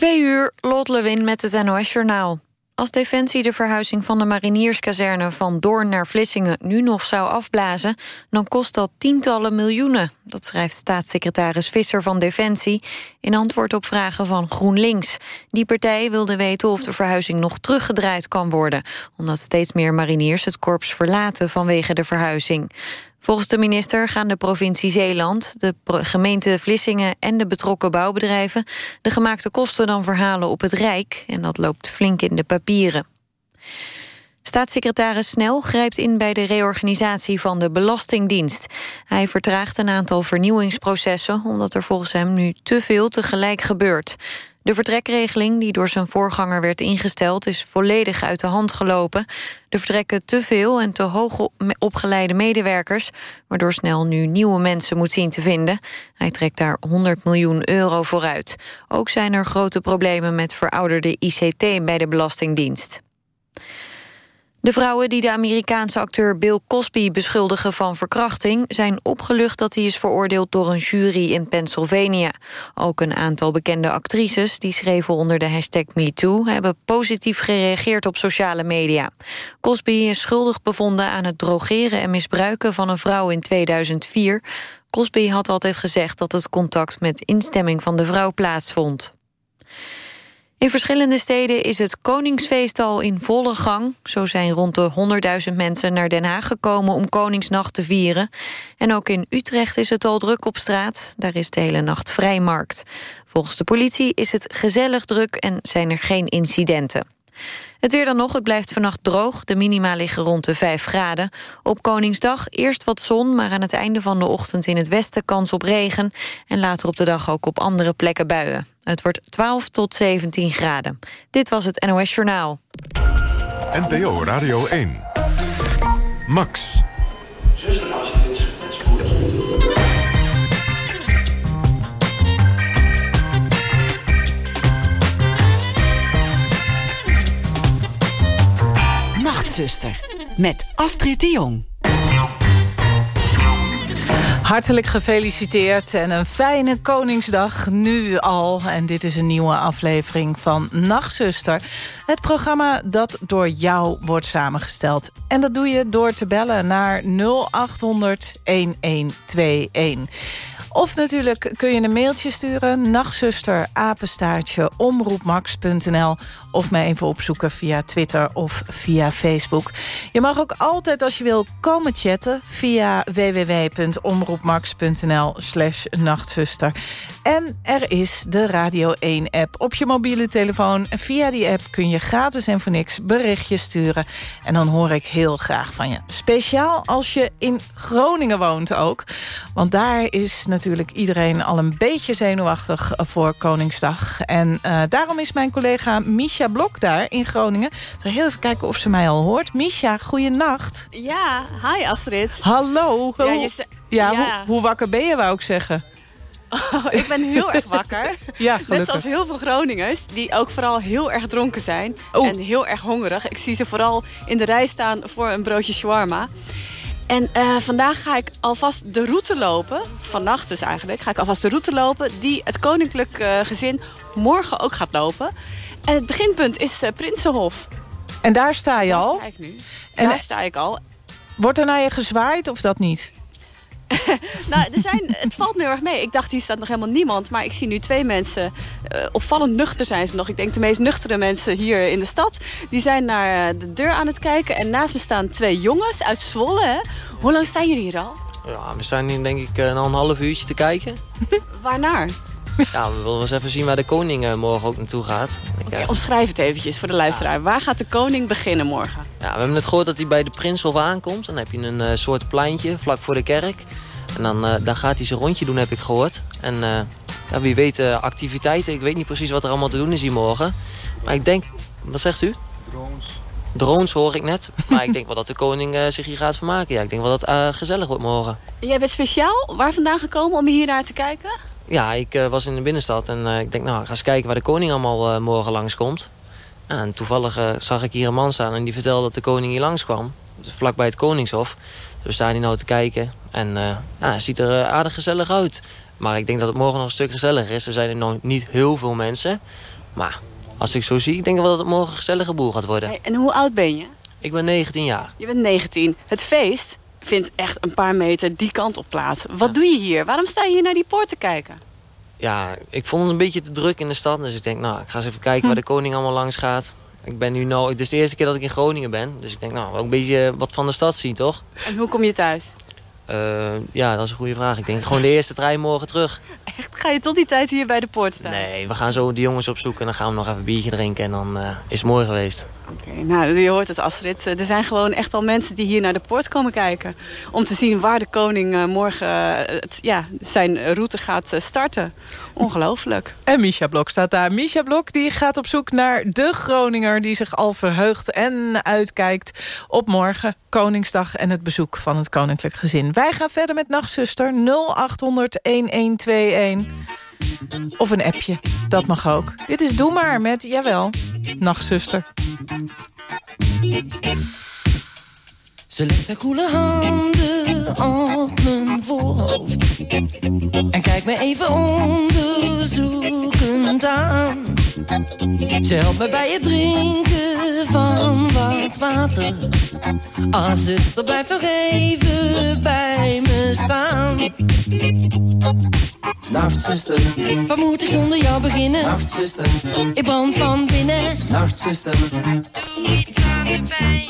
Twee uur, Lot Lewin met het NOS-journaal. Als Defensie de verhuizing van de marinierskazerne van Doorn naar Vlissingen nu nog zou afblazen, dan kost dat tientallen miljoenen. Dat schrijft staatssecretaris Visser van Defensie in antwoord op vragen van GroenLinks. Die partij wilde weten of de verhuizing nog teruggedraaid kan worden, omdat steeds meer mariniers het korps verlaten vanwege de verhuizing. Volgens de minister gaan de provincie Zeeland, de gemeente Vlissingen en de betrokken bouwbedrijven de gemaakte kosten dan verhalen op het Rijk en dat loopt flink in de papieren. Staatssecretaris Snel grijpt in bij de reorganisatie van de Belastingdienst. Hij vertraagt een aantal vernieuwingsprocessen... omdat er volgens hem nu te veel tegelijk gebeurt. De vertrekregeling die door zijn voorganger werd ingesteld... is volledig uit de hand gelopen. Er vertrekken te veel en te hoog opgeleide medewerkers... waardoor snel nu nieuwe mensen moet zien te vinden. Hij trekt daar 100 miljoen euro vooruit. Ook zijn er grote problemen met verouderde ICT bij de Belastingdienst. De vrouwen die de Amerikaanse acteur Bill Cosby beschuldigen van verkrachting... zijn opgelucht dat hij is veroordeeld door een jury in Pennsylvania. Ook een aantal bekende actrices die schreven onder de hashtag MeToo... hebben positief gereageerd op sociale media. Cosby is schuldig bevonden aan het drogeren en misbruiken van een vrouw in 2004. Cosby had altijd gezegd dat het contact met instemming van de vrouw plaatsvond. In verschillende steden is het Koningsfeest al in volle gang. Zo zijn rond de 100.000 mensen naar Den Haag gekomen om Koningsnacht te vieren. En ook in Utrecht is het al druk op straat. Daar is de hele nacht vrijmarkt. Volgens de politie is het gezellig druk en zijn er geen incidenten. Het weer dan nog, het blijft vannacht droog. De minima liggen rond de 5 graden. Op Koningsdag eerst wat zon, maar aan het einde van de ochtend in het westen kans op regen. En later op de dag ook op andere plekken buien. Het wordt 12 tot 17 graden. Dit was het NOS Journaal. NPO Radio 1. Max. Nachtzuster met Astrid de Jong. Hartelijk gefeliciteerd en een fijne Koningsdag nu al. En dit is een nieuwe aflevering van Nachtzuster. Het programma dat door jou wordt samengesteld. En dat doe je door te bellen naar 0800 1121. Of natuurlijk kun je een mailtje sturen. Nachtzuster, apenstaartje, omroepmax.nl. Of mij even opzoeken via Twitter of via Facebook. Je mag ook altijd als je wil komen chatten... via www.omroepmax.nl slash nachtzuster. En er is de Radio 1-app op je mobiele telefoon. Via die app kun je gratis en voor niks berichtjes sturen. En dan hoor ik heel graag van je. Speciaal als je in Groningen woont ook. Want daar is natuurlijk iedereen al een beetje zenuwachtig voor Koningsdag. En uh, daarom is mijn collega Misha Blok daar in Groningen. Ik zal heel even kijken of ze mij al hoort. Misha, goeienacht. Ja, hi Astrid. Hallo. Ja, hoe, ja, ja. Hoe, hoe wakker ben je, wou ik zeggen? Oh, ik ben heel erg wakker. Ja, Net zoals heel veel Groningers, die ook vooral heel erg dronken zijn. En heel erg hongerig. Ik zie ze vooral in de rij staan voor een broodje shawarma. En eh, vandaag ga ik alvast de route lopen, vannacht dus eigenlijk, ga ik alvast de route lopen die het koninklijk eh, gezin morgen ook gaat lopen. En het beginpunt is eh, Prinsenhof. En daar sta je Daar al. sta ik nu. En- Daar sta ik al. Wordt er naar je gezwaaid of dat niet? Nou, er zijn, het valt me heel erg mee. Ik dacht, hier staat nog helemaal niemand. Maar ik zie nu twee mensen. eh, opvallend nuchter zijn ze nog. Ik denk de meest nuchtere mensen hier in de stad. Die zijn naar eh, de deur aan het kijken. En naast me staan twee jongens uit Zwolle. Hè? Hoe lang staan jullie hier al? Ja, we staan hier denk ik eh, een half uurtje te kijken. Waarnaar? Ja, we willen eens even zien waar de koning morgen ook naartoe gaat. Ik, omschrijf het eventjes voor de luisteraar. Waar gaat de koning beginnen morgen? ja, we hebben net gehoord dat hij bij de Prinshof aankomt. Dan heb je een soort pleintje vlak voor de kerk. En dan, eh, dan gaat hij zijn rondje doen, heb ik gehoord. En eh, ja, wie weet eh, activiteiten. Ik weet niet precies wat er allemaal te doen is hier morgen. Maar ik denk... Wat zegt u? Drones. Drones hoor ik net. Maar ik denk wel dat de koning eh, zich hier gaat vermaken. Ja, ik denk wel dat het eh, gezellig wordt morgen. Jij bent speciaal waar vandaan gekomen om hier naar te kijken? Ja, ik eh, was in de binnenstad en eh, ik denk, nou, ga eens kijken waar de koning allemaal eh, morgen langskomt. Ja, en toevallig zag ik hier een man staan en die vertelde dat de koning hier langskwam. Dus vlakbij het Koningshof. We staan hier nou te kijken en eh, ja, het ziet er eh, aardig gezellig uit. Maar ik denk dat het morgen nog een stuk gezelliger is. Er zijn er nog niet heel veel mensen. Maar als ik zo zie, ik denk wel dat het morgen een gezellige boel gaat worden. Hey, en hoe oud ben je? Ik ben 19 jaar. Je bent 19. Het feest vindt echt een paar meter die kant op plaats. Wat doe je hier? Waarom sta je hier naar die poort te kijken? Ja, ik vond het een beetje te druk in de stad. Dus ik denk, nou, ik ga eens even kijken waar de koning allemaal langs gaat. Ik ben nu nou, het is de eerste keer dat ik in Groningen ben. Dus ik denk, nou, ook een beetje wat van de stad zien, toch? En hoe kom je thuis? Uh, ja, dat is een goede vraag. Ik denk gewoon de eerste trein morgen terug. Echt? Ga je tot die tijd hier bij de poort staan? Nee, we gaan zo de jongens opzoeken en dan gaan we nog even een biertje drinken en dan uh, is het mooi geweest. Oké, nou, je hoort het Astrid. Er zijn gewoon echt al mensen die hier naar de poort komen kijken. Om te zien waar de koning uh, morgen het, ja, zijn route gaat starten. Ongelooflijk. En Misha Blok staat daar. Misha Blok die gaat op zoek naar de Groninger... die zich al verheugt en uitkijkt op morgen, Koningsdag... en het bezoek van het koninklijk gezin. Wij gaan verder met Nachtzuster 0800-1121. Of een appje, dat mag ook. Dit is Doe Maar met, jawel, Nachtzuster. Ze legt haar koele handen op mijn voorhoofd En kijkt me even onderzoekend aan Ze helpt me bij het drinken van wat water. Ah, zuster, blijf nog even bij me staan. Nachtzuster, wat moet ik zonder jou beginnen? Nachtzuster, ik brand van binnen. Nachtzuster, doe iets aan de pijn.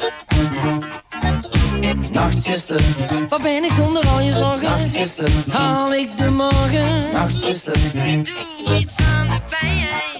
Nachtzuster, wat ben ik zonder al je zorgen? Nachtzuster, haal ik de morgen? Nachtzuster, doe iets aan de pijn.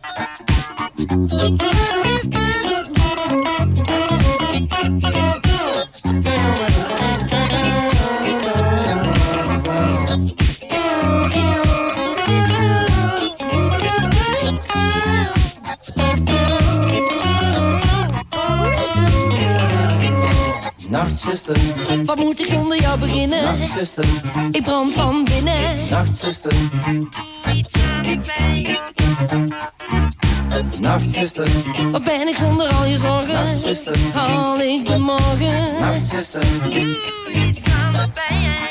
Nachtzuster, ik brand van binnen. Nachtzuster, doe iets aan de pijn. Nachtzuster, wat ben ik zonder al je zorgen? Nachtzuster, haal ik de morgen? Nachtzuster, doe iets aan de pijn.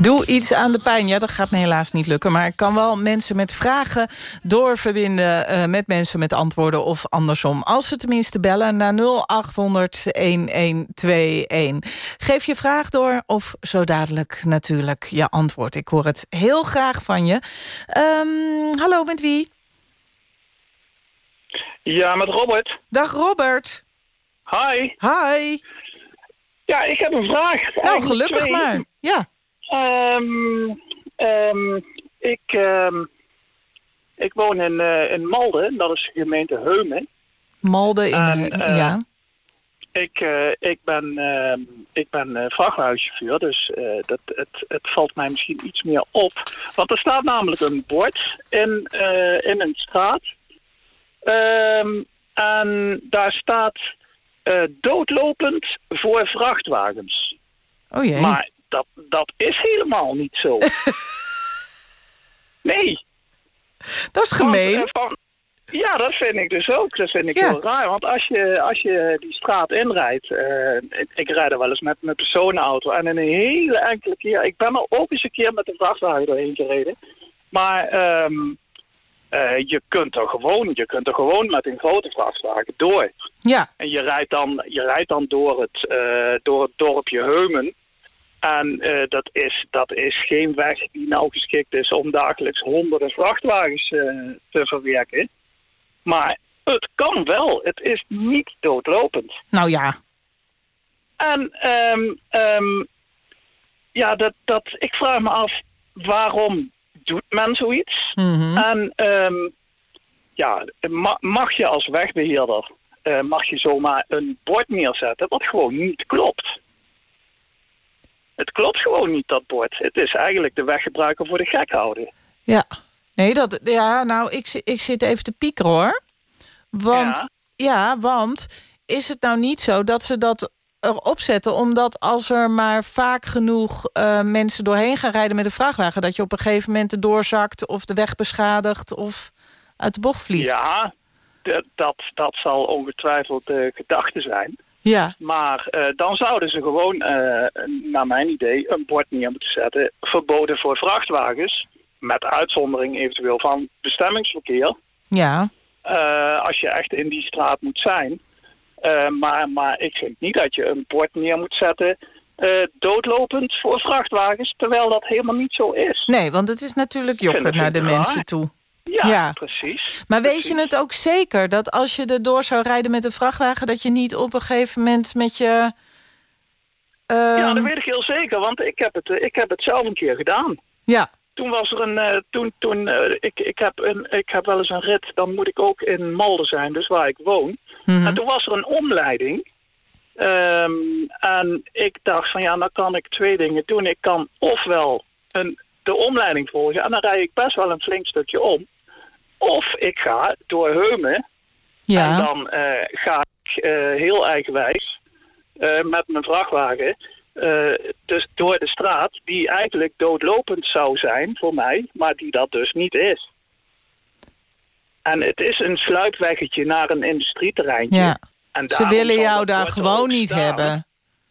Doe iets aan de pijn. Ja, dat gaat me helaas niet lukken. Maar ik kan wel mensen met vragen doorverbinden... Uh, met mensen met antwoorden of andersom. Als ze tenminste bellen naar 0800-1121. Geef je vraag door of zo dadelijk natuurlijk je antwoord. Ik hoor het heel graag van je. Um, hallo, met wie? Ja, met Robert. Dag Robert. Hi. Hi. Ja, ik heb een vraag. Nou, gelukkig twee. maar. Ja. Um, um, ik, um, Ik woon in, eh, in Malden, dat is de gemeente Heumen. Malden in... En, eh, ja. Ik, eh, ik ben, ik ben vrachtwagenchauffeur, dus dat, het, het valt mij misschien iets meer op. Want er staat namelijk een bord in, in een straat. Ehm, en daar staat eh, doodlopend voor vrachtwagens. Oh jee. Maar dat, dat is helemaal niet zo. nee. dat is gemeen. Eh, van- ja, dat vind ik dus ook. Dat vind ik Ja. heel raar. Want als je, als je die straat inrijdt... eh, ik, ik rijd er wel eens met mijn personenauto. En in een hele enkele keer... Ik ben er ook eens een keer met een vrachtwagen doorheen gereden. Maar ehm, eh, je, kunt er gewoon, je kunt er gewoon met een grote vrachtwagen door. Ja, En je rijdt dan, je rijdt dan door, het, eh, door het dorpje Heumen. En eh, dat, is, dat is geen weg die nou geschikt is om dagelijks honderden vrachtwagens te verwerken. Maar het kan wel. Het is niet doodlopend. nou ja. En ehm, ehm, ja, dat, dat, ik vraag me af waarom doet men zoiets? Mhm. En ehm, ja, ma- mag je als wegbeheerder eh, mag je zomaar een bord neerzetten wat gewoon niet klopt? Het klopt gewoon niet, dat bord. Het is eigenlijk de weggebruiker voor de gek houden. Ja. Nee, dat, ja, nou, ik, ik zit even te piekeren, hoor. Want, ja. Ja. want is het nou niet zo dat ze dat erop zetten... omdat als er maar vaak genoeg eh, mensen doorheen gaan rijden met een vrachtwagen... dat je op een gegeven moment erdoor zakt of de weg beschadigt... of uit de bocht vliegt? Ja, dat, dat zal ongetwijfeld de gedachte zijn. Ja, Maar eh, dan zouden ze gewoon, eh, naar mijn idee, een bord neer moeten zetten. Verboden voor vrachtwagens. Met uitzondering eventueel van bestemmingsverkeer. ja. als je echt in die straat moet zijn. Eh, maar, maar ik vind niet dat je een bord neer moet zetten... eh, doodlopend voor vrachtwagens, terwijl dat helemaal niet zo is. Nee, want het is natuurlijk jokken naar de raar. mensen toe. Ja, Ja. precies. Maar weet je het ook zeker dat als je erdoor zou rijden met een vrachtwagen... dat je niet op een gegeven moment met je... Ja, ehm, dat weet ik heel zeker, want ik heb het, eh, ik heb het zelf een keer gedaan. ja, Toen was er een. eh, toen, toen, eh, ik, ik, heb een, ik heb wel eens een rit, dan moet ik ook in Malden zijn, dus waar ik woon. Mhm. En toen was er een omleiding. Ehm, en ik dacht van ja, dan kan ik twee dingen doen. Ik kan ofwel een, de omleiding volgen en dan rijd ik best wel een flink stukje om. Of ik ga door Heumen ja. en dan eh, ga ik eh, heel eigenwijs eh, met mijn vrachtwagen dus door de straat, die eigenlijk doodlopend zou zijn voor mij, maar die dat dus niet is. En het is een sluipweggetje naar een industrieterreintje. ja. En Ze willen jou daar gewoon niet staan. hebben.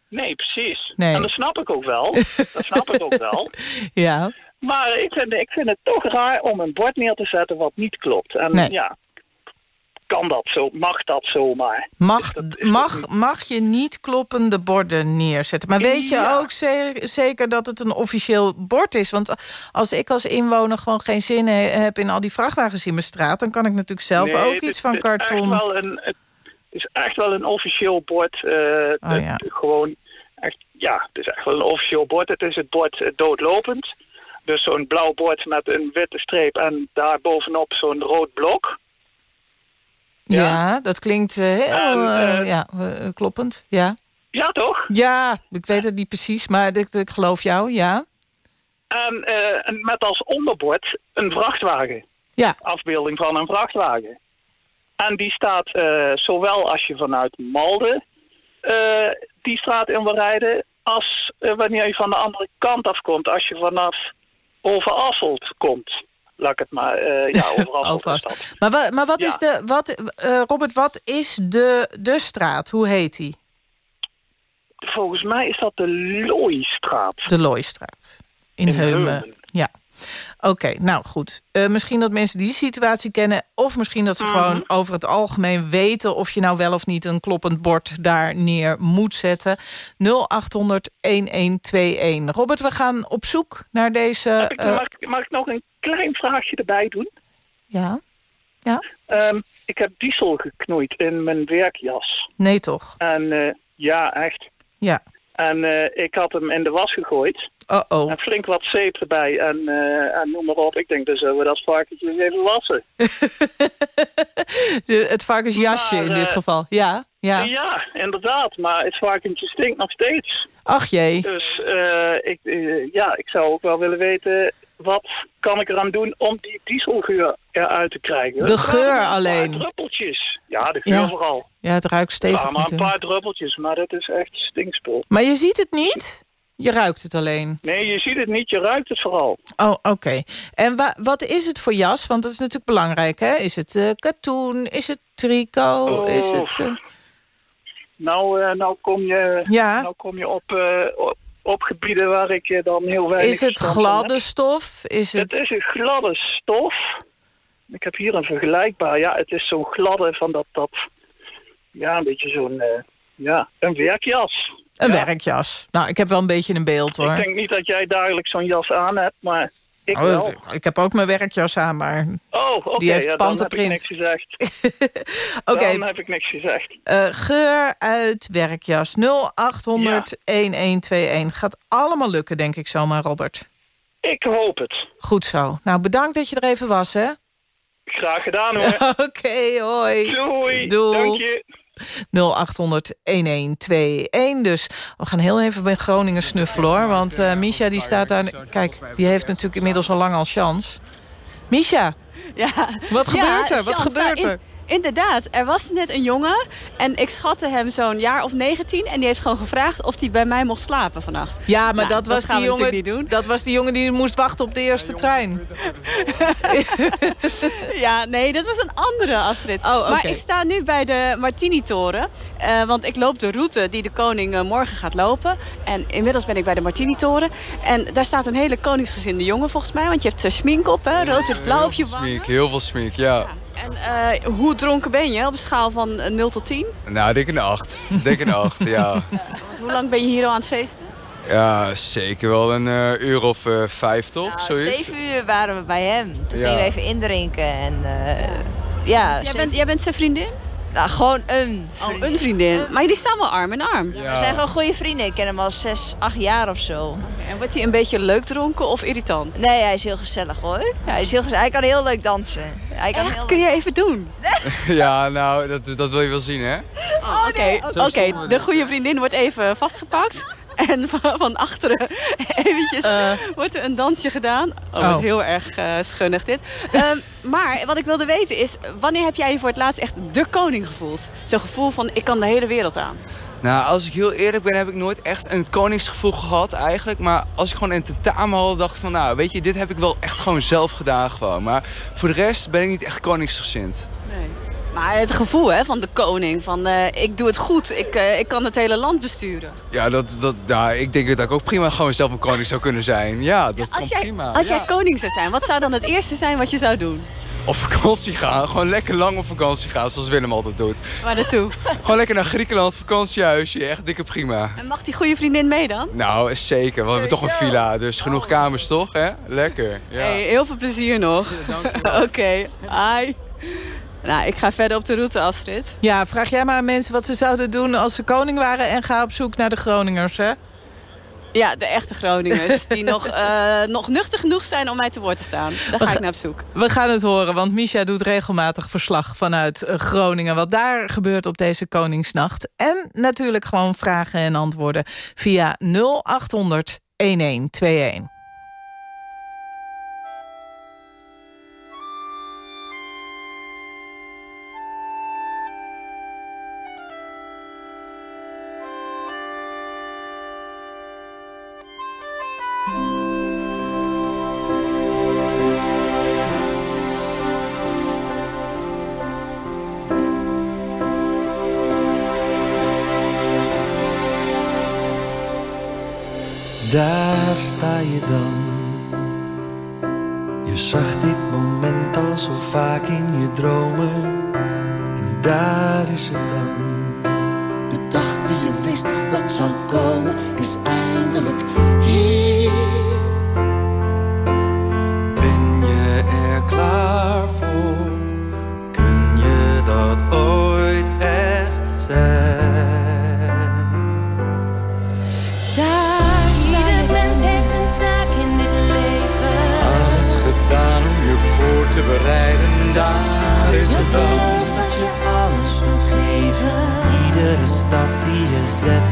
Nee, precies. Nee. En dat snap ik ook wel. dat snap ik ook wel. Ja, Maar ik vind, ik vind het toch raar om een bord neer te zetten wat niet klopt. En Nee. ja, kan dat zo? Mag dat zomaar? mag, dat- is mag, mag je niet kloppende borden neerzetten. Maar weet je Ja. ook ze- zeker dat het een officieel bord is? Want als ik als inwoner gewoon geen zin he- heb in al die vrachtwagens in mijn straat... dan kan ik natuurlijk zelf Nee, ook iets van het is echt karton... wel een- Het is echt wel een officieel bord. eh, Oh, ja. Gewoon, echt, ja, het is echt wel een officieel bord. Het is het bord eh, doodlopend. Dus zo'n blauw bord met een witte streep en daar bovenop zo'n rood blok. Ja. ja. dat klinkt eh, heel En, eh, eh, ja, eh, kloppend. Ja. Ja, toch? ja, ik weet het niet precies, maar ik, ik geloof jou, ja. En, eh, en met als onderbord een vrachtwagen. Ja, Afbeelding van een vrachtwagen. En die staat zowel als je vanuit Malden die straat in wil rijden... als wanneer je van de andere kant afkomt. Als je vanaf Overasselt komt. Laat ik het maar... eh ja, Overast. dat. maar, wa, maar wat Ja. is de... Wat, eh, Robert, wat is de, de straat? Hoe heet die? Volgens mij is dat de Looistraat. De Looistraat. In, In Heumen. Heumen. Ja. Oké, nou goed. Eh, misschien dat mensen die situatie kennen... of misschien dat ze Mhm. gewoon over het algemeen weten... of je nou wel of niet een kloppend bord daar neer moet zetten. 0800-1121. Robert, we gaan op zoek naar deze... Heb ik- eh, mag, ik- mag ik nog een klein vraagje erbij doen? ja? Ehm, ik heb diesel geknoeid in mijn werkjas. Nee, toch? En eh, ja, echt. Ja. En eh, ik had hem in de was gegooid. Oh-oh. En flink wat zeep erbij en, eh, en noem maar op. Ik denk, dan zullen we dat varkentje even wassen. De- het varkensjasje Maar, in dit eh, geval. Ja, ja. Ja, inderdaad. Maar het varkentje stinkt nog steeds. Ach jee. Dus ik, ja, ik zou ook wel willen weten... wat kan ik eraan doen om die dieselgeur eruit te krijgen? De geur maar een alleen. paar druppeltjes. Ja, de geur Ja. vooral. Ja, het ruikt Ja, stevig maar een paar druppeltjes, maar dat is echt stinkspul. Maar je ziet het niet? Je ruikt het alleen. Nee, je ziet het niet, je ruikt het vooral. Oh, oké. En wa wat is het voor jas? Want dat is natuurlijk belangrijk, hè? Is het eh, katoen? Is het tricot? Oh. Is het... eh, Nou, eh, nou, kom, je, Ja. nou kom je op, op, op gebieden waar ik eh, dan heel weinig Is het gladde stof? Is Het het... is een gladde stof. Ik heb hier een vergelijkbaar. Ja, het is zo'n gladde van dat, dat ja, een beetje zo'n, eh, ja, een werkjas. Een Ja. werkjas. Nou, ik heb wel een beetje een beeld, hoor. Ik denk niet dat jij dagelijks zo'n jas aan hebt, maar ik Oh, wel. ik heb ook mijn werkjas aan, maar... Oh, oké, die heeft ja, dan heb ik niks gezegd. Oké, Dan heb ik niks gezegd. eh, geur uit werkjas. 0800 1121. Gaat allemaal lukken, denk ik zomaar, Robert. Ik hoop het. Goed zo. Nou, bedankt dat je er even was, hè? Graag gedaan hoor. Oké, hoi. Doei. Doei. Dank je. 0800 1121. Dus we gaan heel even bij Groningen snuffelen hoor. Want eh Misha die staat daar. Kijk, die heeft natuurlijk inmiddels al lang al chance. Misha, Ja. wat Ja, gebeurt er? Wat gebeurt nou, er? In- inderdaad, er was net een jongen en ik schatte hem zo'n jaar of 19 en die heeft gewoon gevraagd of hij bij mij mocht slapen vannacht. Ja, maar Nou, dat, was gaan die jongen, niet doen. dat was die jongen die moest wachten op de eerste trein. Ja, nee, dat was een andere Astrid. Oh, oké. Maar ik sta nu bij de Martini-toren. eh, want ik loop de route die de koning eh, morgen gaat lopen. En inmiddels ben ik bij de Martini-toren. En daar staat een hele koningsgezinde jongen volgens mij. Want je hebt uh, smink op, hè? rood en blauw op je wangen. Smink, heel veel smink, ja. En eh, hoe dronken ben je op een schaal van eh, 0 tot 10? Nou, ik denk een 8. Ik denk een 8, ja. Want hoe lang ben je hier al aan het feesten? Ja, zeker wel een eh, uur of eh, vijf, toch? Nou, Zoiets? zeven uur waren we bij hem. Toen Ja. gingen we even indrinken. En, eh, ja, Jij zeven- bent, jij bent zijn vriendin? Nou, gewoon een Oh, vriend. een vriendin. Maar jullie staan wel arm in arm. Ja. We zijn gewoon goede vrienden. Ik ken hem al zes, acht jaar of zo. En wordt hij een beetje leuk dronken of irritant? Nee, hij is heel gezellig hoor. Ja, hij, is heel gezellig. hij kan heel leuk dansen. Hij kan Echt? heel Kun je even doen? Ja, nou, dat, dat wil je wel zien, hè? Oh, Oké, oké. de goede vriendin wordt even vastgepakt. En van, van achteren eventjes Eh. wordt er een dansje gedaan. Oh, Oh. wat heel erg eh, schunnig dit. Ehm, maar wat ik wilde weten is, wanneer heb jij je voor het laatst echt de koning gevoeld? Zo'n gevoel van, ik kan de hele wereld aan. Nou, als ik heel eerlijk ben, heb ik nooit echt een koningsgevoel gehad eigenlijk. Maar als ik gewoon in tentamen had, dacht ik van, nou, weet je, dit heb ik wel echt gewoon zelf gedaan gewoon. Maar voor de rest ben ik niet echt koningsgezind. Maar het gevoel hè, van de koning, van eh, ik doe het goed, ik, eh, ik kan het hele land besturen. Ja, dat, dat, ja, ik denk dat ik ook prima gewoon zelf een koning zou kunnen zijn. Ja, dat Als komt jij, prima. als ja. jij koning zou zijn, wat zou dan het eerste zijn wat je zou doen? Op vakantie gaan, gewoon lekker lang op vakantie gaan, zoals Willem altijd doet. Waar naartoe? Gewoon lekker naar Griekenland, vakantiehuisje, echt dikke prima. En mag die goede vriendin mee dan? Nou, zeker. We hebben toch een villa, dus genoeg kamers toch, hè? Lekker. Ja. Hey, heel veel plezier nog. Oké, hi. Nou, ik ga verder op de route, Astrid. Ja, vraag jij maar aan mensen wat ze zouden doen als ze koning waren... en ga op zoek naar de Groningers, hè? Ja, de echte Groningers. Die nog, eh, nog nuchter genoeg zijn om mij te woord te staan. Daar ga ik naar op zoek. We gaan het horen, want Misha doet regelmatig verslag vanuit eh, Groningen. Wat daar gebeurt op deze Koningsnacht. En natuurlijk gewoon vragen en antwoorden via 0800 1121. Daar sta je dan. Je zag dit moment al zo vaak in je dromen. En daar is het dan. De dag die je wist dat zou komen, is eindelijk hier. said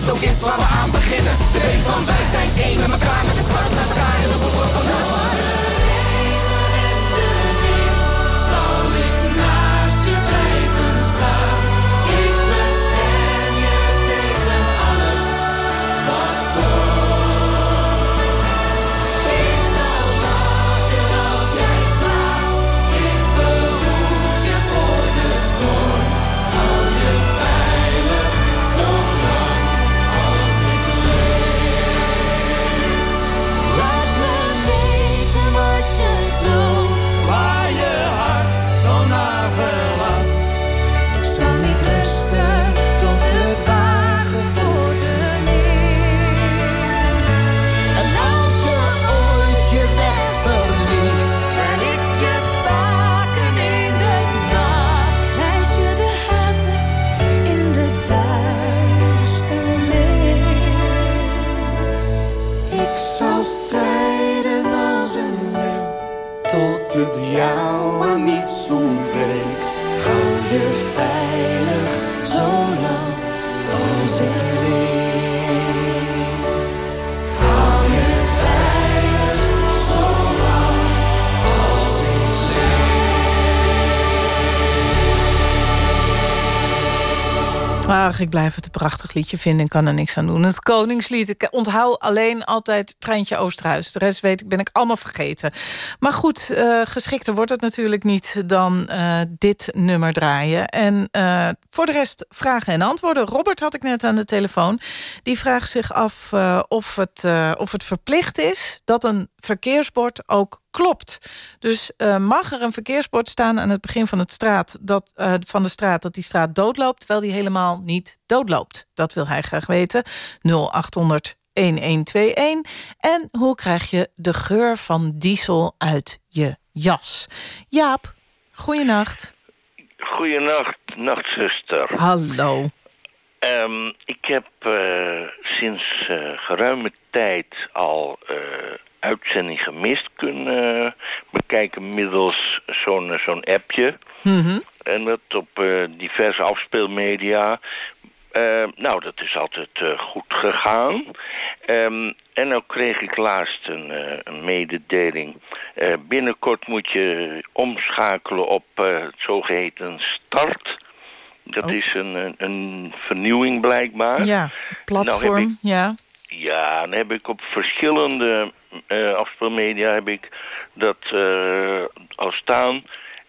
het ook is waar we aan beginnen. Twee van wij zijn één met elkaar ik blijf het een prachtig liedje vinden kan er niks aan doen. Het Koningslied, ik onthoud alleen altijd Treintje Oosterhuis. De rest weet ik, ben ik allemaal vergeten. Maar goed, eh, geschikter wordt het natuurlijk niet dan eh, dit nummer draaien. En eh, voor de rest vragen en antwoorden. Robert had ik net aan de telefoon. Die vraagt zich af of, het, of het verplicht is dat een verkeersbord ook klopt. Dus eh, mag er een verkeersbord staan aan het begin van, straat, dat, eh, van de straat... dat die straat doodloopt, terwijl die helemaal niet doodloopt? Dat wil hij graag weten. 0800 1121. En hoe krijg je de geur van diesel uit je jas? Jaap, goeienacht. Goeienacht, nachtzuster. Hallo. Ehm, ik heb eh, sinds geruime tijd al uitzending gemist kunnen bekijken middels zo'n eh, zo'n appje. Mhm. En dat op eh, diverse afspeelmedia. Ehm, nou, dat is altijd eh, goed gegaan. Ehm, en dan kreeg ik laatst een, een mededeling. binnenkort moet je omschakelen op het zogeheten start. Dat oh. is een, een, vernieuwing blijkbaar. Ja, platform, nou ja ja, dan heb ik op verschillende eh afspeelmedia heb ik dat eh, al staan.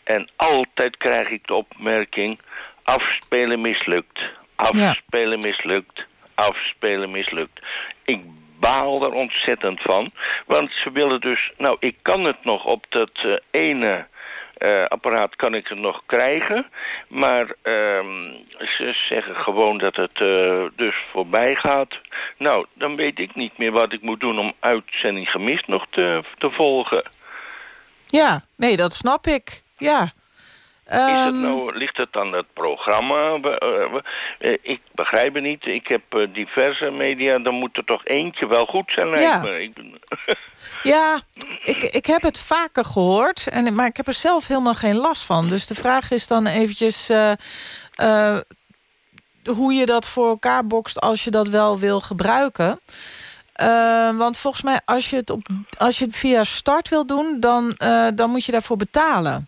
En altijd krijg ik de opmerking... afspelen mislukt, afspelen mislukt, afspelen mislukt. Ik baal er ontzettend van. Want ze willen dus... Nou, ik kan het nog op dat eh, ene... eh, apparaat kan ik het nog krijgen. Maar ehm, ze zeggen gewoon dat het eh, dus voorbij gaat. Nou, dan weet ik niet meer wat ik moet doen om uitzending gemist nog te, te volgen. Ja, nee, dat snap ik. Ja. Is het Ehm, nou, ligt het aan het programma? Eh, eh, ik begrijp het niet. Ik heb eh, diverse media. Dan moet er toch eentje wel goed zijn, lijkt Ja. Ik, ben- Ja, ik, ik heb het vaker gehoord, en, maar ik heb er zelf helemaal geen last van. Dus de vraag is dan eventjes hoe je dat voor elkaar bokst als je dat wel wil gebruiken. Want volgens mij, als je, het op, als je het via start wil doen, dan, dan moet je daarvoor betalen.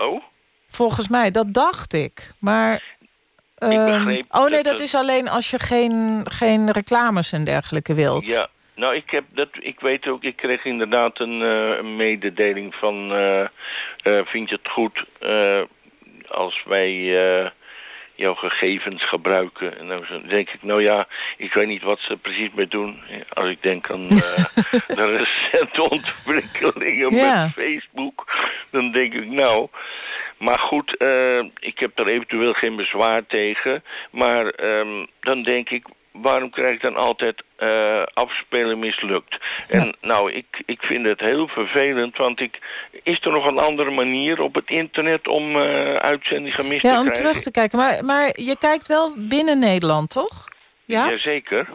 Oh? Volgens mij, dat dacht ik. Maar... ehm, begreep oh nee, dat is alleen als je geen, geen reclames en dergelijke wilt. Ja, nou, ik, heb dat, ik weet ook, ik kreeg inderdaad een, eh, mededeling van... eh, eh, vind je het goed als wij jouw gegevens gebruiken? En dan denk ik, nou ja, ik weet niet wat ze precies mee doen. Als ik denk aan eh, de recente ontwikkelingen met Facebook... dan denk ik, nou... Maar goed, eh, ik heb er eventueel geen bezwaar tegen. Maar ehm, dan denk ik, waarom krijg ik dan altijd eh, afspelen mislukt? En nou, ik, ik vind het heel vervelend, want ik, is er nog een andere manier op het internet om eh uitzending gemist Ja, te om krijgen? terug te kijken. Maar, maar je kijkt wel binnen Nederland, toch? Ja? Jazeker.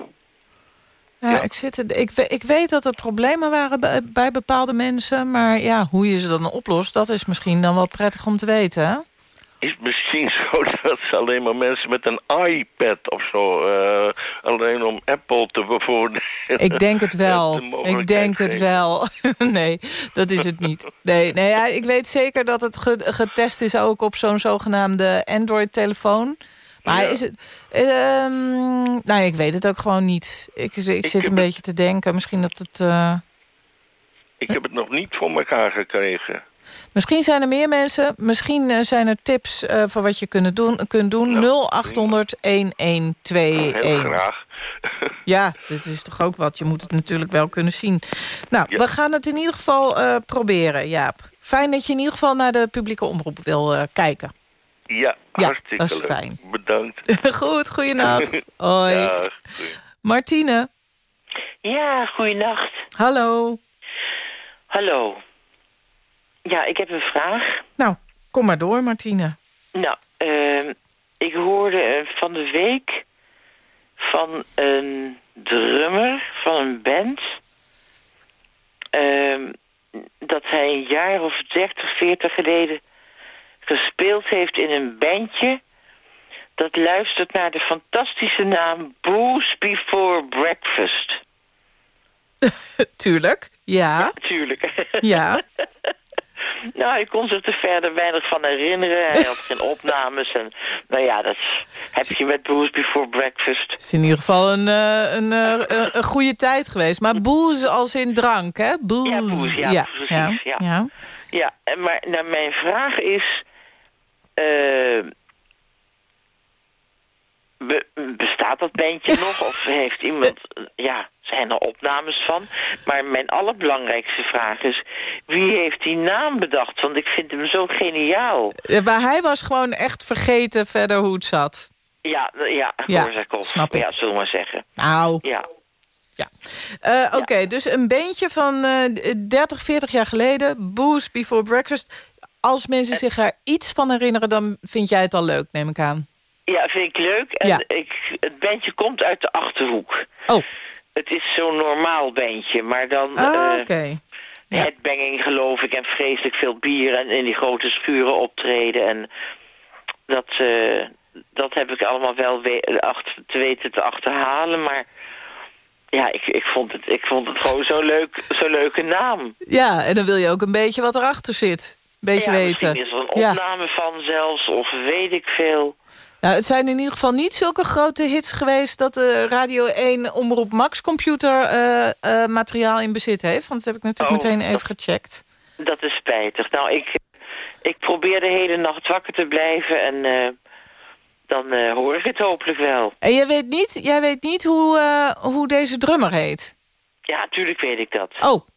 Ja, Ik, zit, ik, ik weet dat er problemen waren bij, bij bepaalde mensen. Maar ja, hoe je ze dan oplost, dat is misschien dan wel prettig om te weten. Hè? Is misschien zo dat ze alleen maar mensen met een iPad of zo... eh, alleen om Apple te bevoordelen? Ik denk het wel. de Ik denk het wel. nee, dat is het niet. Nee, nee ja, ik weet zeker dat het ge- getest is ook op zo'n zogenaamde Android-telefoon. Maar Ja. is het... nou, ik weet het ook gewoon niet. Ik, ik, zit een beetje te denken. Misschien dat het... eh, Ik heb het nog niet voor elkaar gekregen. Misschien zijn er meer mensen. Misschien eh, zijn er tips eh voor wat je kunt doen. Kunt doen. 0800 1121. Heel graag. Ja, dit is toch ook wat. Je moet het natuurlijk wel kunnen zien. Nou, we gaan het in ieder geval eh, proberen, Jaap. Fijn dat je in ieder geval naar de publieke omroep wil eh, kijken. Ja, Ja, hartstikke dat is leuk. fijn. Bedankt. Goed, goeienacht. Hoi. Dag. Martine. Ja, goeienacht. Hallo. Hallo. Ja, ik heb een vraag. Nou, kom maar door, Martine. Nou, ehm, ik hoorde eh, van de week van een drummer van een band... ehm, dat hij een jaar of 30, 40 geleden gespeeld heeft in een bandje... dat luistert naar de fantastische naam Booze Before Breakfast. Tuurlijk. Ja. Tuurlijk. Ja. Nou, hij kon zich er verder weinig van herinneren. Hij had geen opnames. En, nou ja, dat heb je met Booze Before Breakfast. Het is in ieder geval een, eh, een, eh, een, een goede tijd geweest. Maar boeze als in drank, hè? Boeze. Ja, booze, ja, precies, ja. ja. ja. Maar nou, mijn vraag is... eh, be- bestaat dat bandje nog? Of heeft iemand... Ja, zijn er opnames van? Maar mijn allerbelangrijkste vraag is... Wie heeft die naam bedacht? Want ik vind hem zo geniaal. Eh, Maar hij was gewoon echt vergeten verder hoe het zat. Ja, ja, Ja, snap ik. Ja, zullen we maar zeggen. Nou, Ja. Eh, Oké, dus een beentje van eh 30, 40 jaar geleden. Booze Before Breakfast. Als mensen zich er iets van herinneren... dan vind jij het al leuk, neem ik aan. Ja, vind ik leuk. En Ja. ik, het bandje komt uit de Achterhoek. Oh. Het is zo'n normaal bandje, maar dan... Ah, eh, oké. Headbanging geloof ik en vreselijk veel bier en in die grote schuren optreden. En dat, eh, dat heb ik allemaal wel we achter, te weten te achterhalen. Maar ja, ik, ik, vond het, ik vond het gewoon zo'n leuk, zo leuke naam. Ja, en dan wil je ook een beetje wat erachter zit. Beetje ja, weten. Misschien is er een Ja. opname van zelfs, of weet ik veel. Nou, het zijn in ieder geval niet zulke grote hits geweest... dat de Radio 1 Omroep Max computer eh, eh, materiaal in bezit heeft. Want dat heb ik natuurlijk Oh, meteen even gecheckt. Dat is spijtig. Nou, ik, ik probeer de hele nacht wakker te blijven en eh, dan eh, hoor ik het hopelijk wel. En jij weet niet, jij weet niet hoe, eh, hoe deze drummer heet? Ja, natuurlijk weet ik dat. Oh.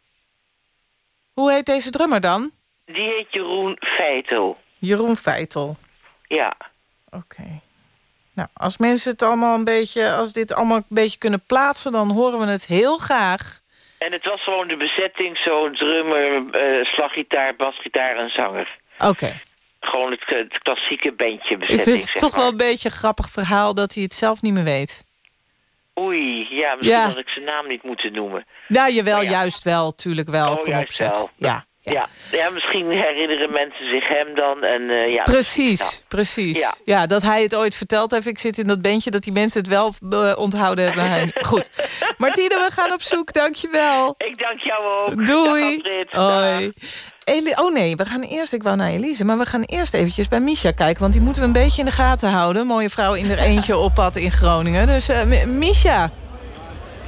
Hoe heet deze drummer dan? Die heet Jeroen Feitel. Jeroen Feitel. Ja. Oké. Nou, als mensen het allemaal een beetje, als dit allemaal een beetje kunnen plaatsen, dan horen we het heel graag. En het was gewoon de bezetting, zo'n drummer, eh, slaggitaar, basgitaar en zanger. Oké. Gewoon het, het klassieke bandje Ik bezetting, vind het toch maar. wel een beetje een grappig verhaal dat hij het zelf niet meer weet. Oei, ja, misschien Ja. had ik zijn naam niet moeten noemen. Nou, jawel, juist wel, tuurlijk wel. Oh, Kom op, zeg. wel. Ja. Ja. Ja. misschien herinneren mensen zich hem dan. En, eh, ja, Precies, precies. Ja. Ja. dat hij het ooit verteld heeft. Ik zit in dat bandje dat die mensen het wel eh, onthouden hebben. Goed. Martine, we gaan op zoek. Dankjewel. Ik dank jou ook. Doei. Hoi. Oh nee, we gaan eerst, ik wou naar Elise, maar we gaan eerst eventjes bij Misha kijken. Want die moeten we een beetje in de gaten houden. Mooie vrouw in er eentje op pad in Groningen. Dus M- Misha,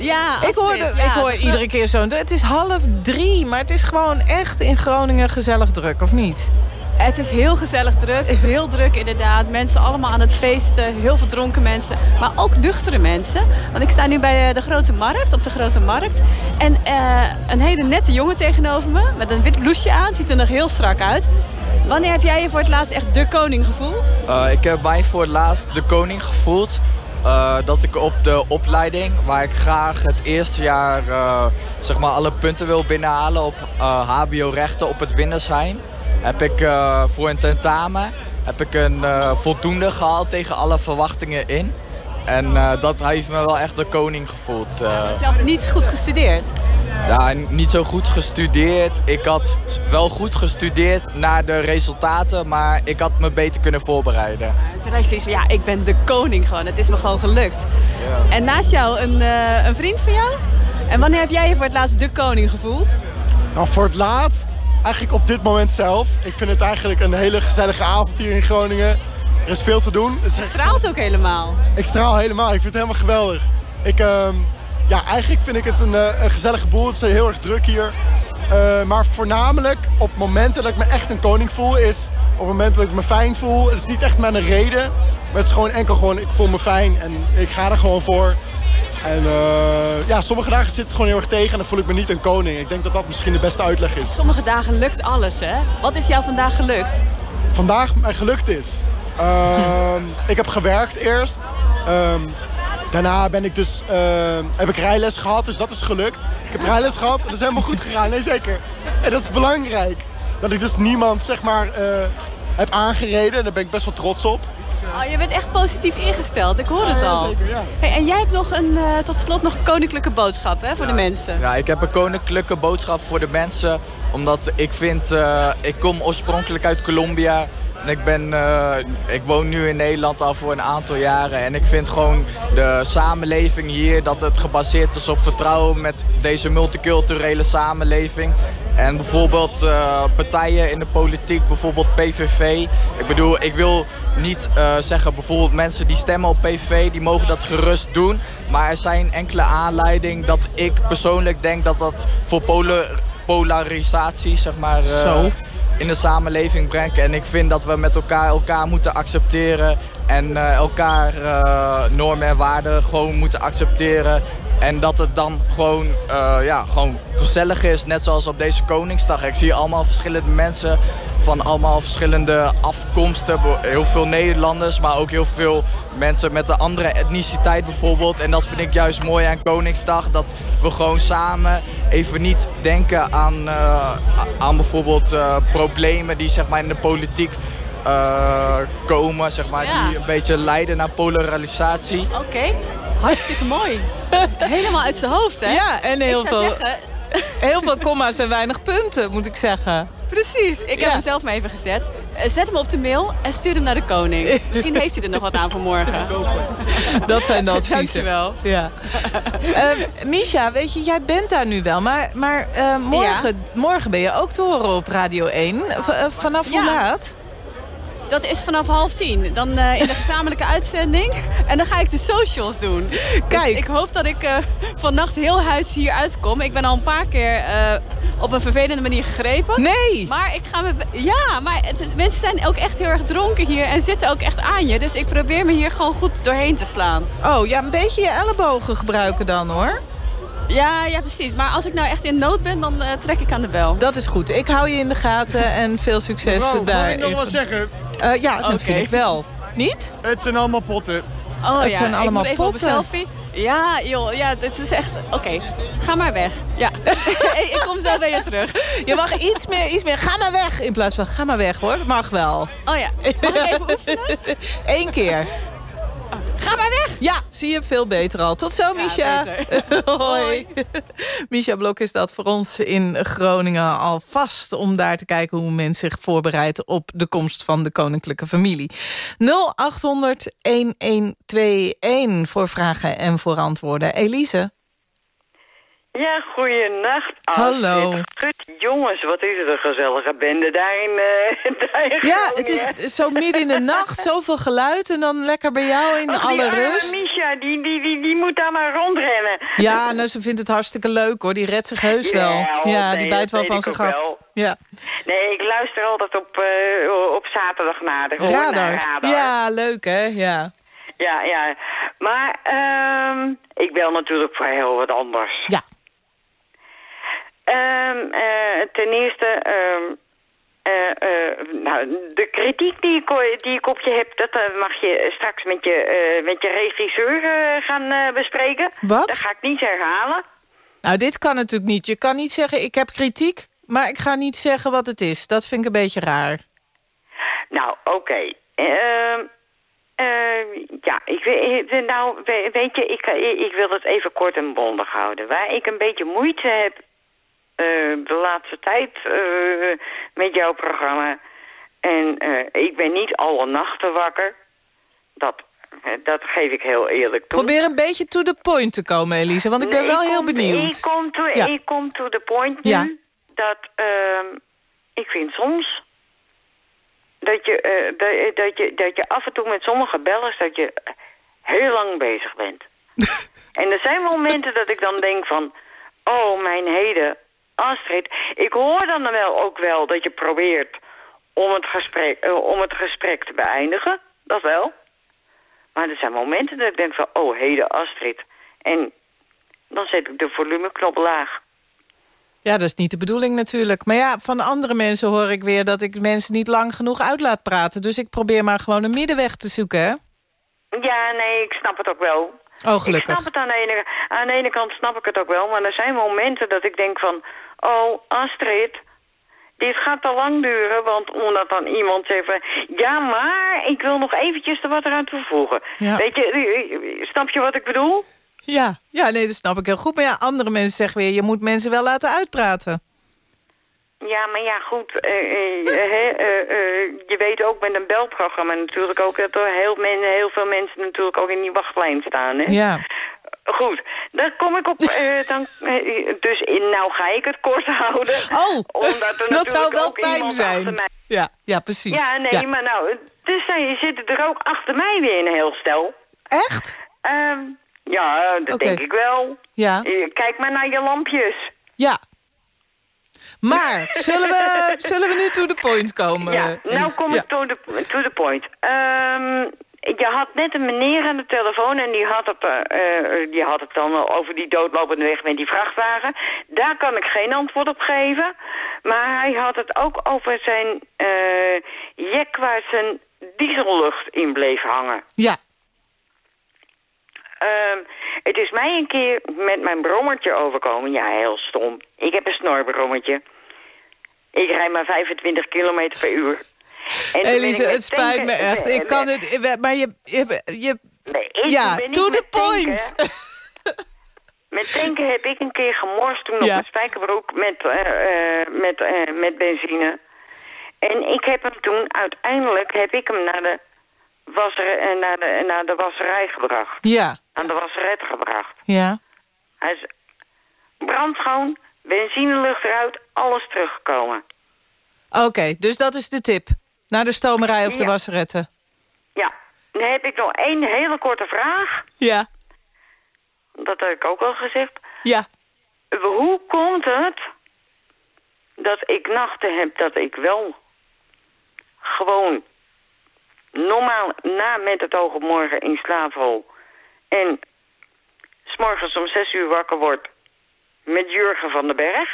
Ja, ik hoor, Astrid, de- ja, ik hoor iedere keer zo. Het is half drie, maar het is gewoon echt in Groningen gezellig druk, of niet? Het is heel gezellig druk, heel druk inderdaad. Mensen allemaal aan het feesten, heel veel dronken mensen. Maar ook nuchtere mensen. Want ik sta nu bij eh, de Grote Markt, op de Grote Markt. En eh, een hele nette jongen tegenover me, met een wit blouseje aan. Ziet er nog heel strak uit. Wanneer heb jij je voor het laatst echt de koning gevoeld? Uh, ik heb mij voor het laatst de koning gevoeld. Uh, dat ik op de opleiding, waar ik graag het eerste jaar uh, zeg maar alle punten wil binnenhalen op HBO-rechten op het Windersheim, heb ik voor een tentamen heb ik een voldoende gehaald tegen alle verwachtingen in. En dat heeft me wel echt de koning gevoeld. Je had niet goed gestudeerd. Ja, niet zo goed gestudeerd. Ik had wel goed gestudeerd naar de resultaten, maar ik had me beter kunnen voorbereiden. Toen je zoiets van, ja, ik ben de koning gewoon. Het is me gewoon gelukt. Ja. En naast jou een, uh, een vriend van jou? En wanneer heb jij je voor het laatst de koning gevoeld? Nou, voor het laatst, eigenlijk op dit moment zelf. Ik vind het eigenlijk een hele gezellige avond hier in Groningen. Er is veel te doen. Je straalt ook helemaal. Ik straal helemaal. Ik vind het helemaal geweldig. Ik, uh, ja, eigenlijk vind ik het een, een gezellige boel. Het is heel erg druk hier. Uh, maar voornamelijk op momenten dat ik me echt een koning voel... is op momenten dat ik me fijn voel. Het is niet echt met een reden. Maar het is gewoon enkel gewoon, ik voel me fijn en ik ga er gewoon voor. En uh, ja, sommige dagen zit het gewoon heel erg tegen en dan voel ik me niet een koning. Ik denk dat dat misschien de beste uitleg is. Sommige dagen lukt alles, hè? Wat is jou vandaag gelukt? Vandaag mij gelukt is? Uh, ik heb gewerkt eerst. Um, Daarna ben ik dus, uh, heb ik rijles gehad, dus dat is gelukt. Ik heb rijles gehad en dat is helemaal goed gegaan, nee zeker. En dat is belangrijk. Dat ik dus niemand, zeg maar, uh, heb aangereden. En daar ben ik best wel trots op. Oh, je bent echt positief ingesteld, ik hoor het al. Ja, zeker, ja. hey, en jij hebt nog een, uh, tot slot nog een koninklijke boodschap hè, voor ja, de mensen. Ja, ik heb een koninklijke boodschap voor de mensen. Omdat ik vind, uh, ik kom oorspronkelijk uit Colombia. Ik, ben, uh, ik woon nu in Nederland al voor een aantal jaren. En ik vind gewoon de samenleving hier, dat het gebaseerd is op vertrouwen met deze multiculturele samenleving. En bijvoorbeeld uh, partijen in de politiek, bijvoorbeeld PVV. Ik bedoel, ik wil niet uh, zeggen bijvoorbeeld mensen die stemmen op PVV, die mogen dat gerust doen. Maar er zijn enkele aanleidingen dat ik persoonlijk denk dat dat voor polar, polarisatie, zeg maar... Zo in de samenleving brengen. En ik vind dat we met elkaar elkaar moeten accepteren. En uh, elkaar uh, normen en waarden gewoon moeten accepteren. En dat het dan gewoon, uh, ja, gewoon gezellig is. Net zoals op deze Koningsdag. Ik zie allemaal verschillende mensen van allemaal verschillende afkomsten. Heel veel Nederlanders, maar ook heel veel mensen met een andere etniciteit bijvoorbeeld. En dat vind ik juist mooi aan Koningsdag. Dat we gewoon samen even niet denken aan, uh, aan bijvoorbeeld uh, problemen die zeg maar, in de politiek komen. Zeg maar, ja. Die een beetje leiden naar polarisatie. Oké, okay. Hartstikke mooi. Helemaal uit zijn hoofd, hè? Ja, en heel veel, zeggen... heel veel komma's en weinig punten, moet ik zeggen. Precies, ik heb hem zelf maar even gezet. Eh, Zet hem op de mail en stuur hem naar de koning. Misschien heeft hij er nog wat aan voor morgen. Dat zijn de adviezen. Dankjewel. Ja. Eh, Misha, weet je, jij bent daar nu wel. Maar, maar eh, morgen, morgen ben je ook te horen op Radio 1. V- eh, vanaf hoe Ja. laat? Dat is vanaf half tien. Dan eh, in de gezamenlijke uitzending. En dan ga ik de socials doen. Kijk. ik hoop dat ik eh, vannacht heel huis hier uitkom. Ik ben al een paar keer eh, op een vervelende manier gegrepen. Nee! Maar ik ga me... Ja, maar het, mensen zijn ook echt heel erg dronken hier. En zitten ook echt aan je. Dus ik probeer me hier gewoon goed doorheen te slaan. Oh, ja, een beetje je ellebogen gebruiken dan, hoor. Ja, ja, precies. Maar als ik nou echt in nood ben, dan eh, trek ik aan de bel. Dat is goed. Ik hou je in de gaten en veel succes Mevrouw, daar. ik nog wat zeggen? Eh, ja, dat Oké. vind ik wel. Niet? Het zijn allemaal potten. Oh Het ja, zijn allemaal ik moet even op een potten. selfie. Ja, joh, ja, dit is echt... Oké, ga maar weg. Ja, ik kom zo bij je terug. Je mag iets meer, iets meer. Ga maar weg. In plaats van ga maar weg, hoor. Dat mag wel. Oh ja, mag ik even oefenen? Eén keer. Ga maar weg. Ja, zie je veel beter al. Tot zo, Misha. Hoi. Misha Blok is dat voor ons in Groningen alvast... om daar te kijken hoe men zich voorbereidt... op de komst van de koninklijke familie. 0800-1121 voor vragen en voor antwoorden. Elise? Ja, goeienacht. Hallo. Gut, jongens, wat is het een gezellige bende daar in, daar in Ja, het is zo midden in de nacht, zoveel geluid... en dan lekker bij jou in Och, alle rust. Misha, die, die, die, die moet daar maar rondrennen. Ja, nou, ze vindt het hartstikke leuk, hoor. Die redt zich heus wel. Ja, Ja, nee, die bijt wel van zich ook af. wel. Ja. Nee, ik luister altijd op, eh, op zaterdag naar de gewoon Radar. naar radar. Ja, leuk, hè? Ja. Ja, ja. Maar ehm ik bel natuurlijk voor heel wat anders. Ja. Ehm, eh, ten eerste, ehm, eh, eh, nou, de kritiek die ik, die ik op je heb, dat mag je straks met je, met je regisseur gaan bespreken. Wat? Dat ga ik niet herhalen. Nou, dit kan natuurlijk niet. Je kan niet zeggen, ik heb kritiek... maar ik ga niet zeggen wat het is. Dat vind ik een beetje raar. Nou, oké. Ehm, eh, ja, ik, weet- nou, we- weet je, ik, ik wil het even kort en bondig houden. Waar ik een beetje moeite heb de laatste tijd eh, met jouw programma... en eh, ik ben niet alle nachten wakker, dat, eh, dat geef ik heel eerlijk toe. Probeer een beetje to the point te komen, Elise. Want ik ben Nee, wel heel kom- benieuwd. Ik kom to, Ja. ik kom to the point nu. Ja. Dat ehm, ik vind soms dat je, eh, dat, dat, je, dat je af en toe met sommige bellers dat je heel lang bezig bent. en er zijn momenten dat ik dan denk van... Oh, mijn heden, Astrid. Ik hoor dan wel ook wel dat je probeert om het gesprek, eh, om het gesprek te beëindigen. Dat wel. Maar er zijn momenten dat ik denk van... Oh, heden, Astrid. En dan zet ik de volumeknop laag. Ja, dat is niet de bedoeling natuurlijk. Maar ja, van andere mensen hoor ik weer... dat ik mensen niet lang genoeg uit laat praten. Dus ik probeer maar gewoon een middenweg te zoeken, hè? Ja, nee, ik snap het ook wel. Oh, Ik gelukkig. snap het aan de, ene, aan de ene kant snap ik het ook wel, maar er zijn momenten dat ik denk van... Oh, Astrid, dit gaat te lang duren, want omdat dan iemand zegt van... Ja, maar ik wil nog eventjes er wat eraan toevoegen. Ja. Weet je, snap je wat ik bedoel? Ja, ja, nee, dat snap ik heel goed. Maar ja, andere mensen zeggen weer... je moet mensen wel laten uitpraten. Ja, maar ja, goed. eh, eh, eh, je weet ook met een belprogramma natuurlijk ook... dat er heel, men, heel veel mensen natuurlijk ook in die wachtlijn staan, hè? Ja. Goed, daar kom ik op. eh, dan, eh, dus in, nou ga ik het kort houden. Oh, omdat er dat zou wel ook fijn zijn. mij- Ja, ja, precies. Ja, nee, maar nou, dus dan zitten er ook achter mij weer een heel stel. Echt? Ehm, ja, dat denk ik wel. Ja. Eh, Kijk maar naar je lampjes. Ja. Maar, zullen we, zullen we nu to the point komen? Ja, nou kom ik to the, to the point. Ehm, je had net een meneer aan de telefoon en die had, het, eh, eh, die had het dan over die doodlopende weg met die vrachtwagen. Daar kan ik geen antwoord op geven. Maar hij had het ook over zijn eh jek waar zijn diesellucht in bleef hangen. Ja. Ehm, het is mij een keer met mijn brommertje overkomen. Ja, heel stom. Ik heb een snorbrommertje. Ik rijd maar 25 kilometer per uur. Elise, het spijt me echt. Ik kan het... Maar je... je, ja, to the point. Met tanken heb ik een keer gemorst toen op een spijkerbroek met, eh, eh, met, eh, met benzine. En ik heb hem toen, uiteindelijk heb ik hem naar de, wasser, naar de, naar de wasserij gebracht. Ja, Aan de wasseret gebracht. ja. Hij is brandschoon, benzinelucht eruit, alles teruggekomen. Oké, dus dat is de tip. Naar de stomerij of de Ja. wasseretten. Ja, dan heb ik nog één hele korte vraag. Ja. Dat heb ik ook al gezegd. Ja. Hoe komt het dat ik nachten heb dat ik wel gewoon normaal na met het oog op morgen in slaap val en s'morgens om zes uur wakker word met Jurgen van den Berg?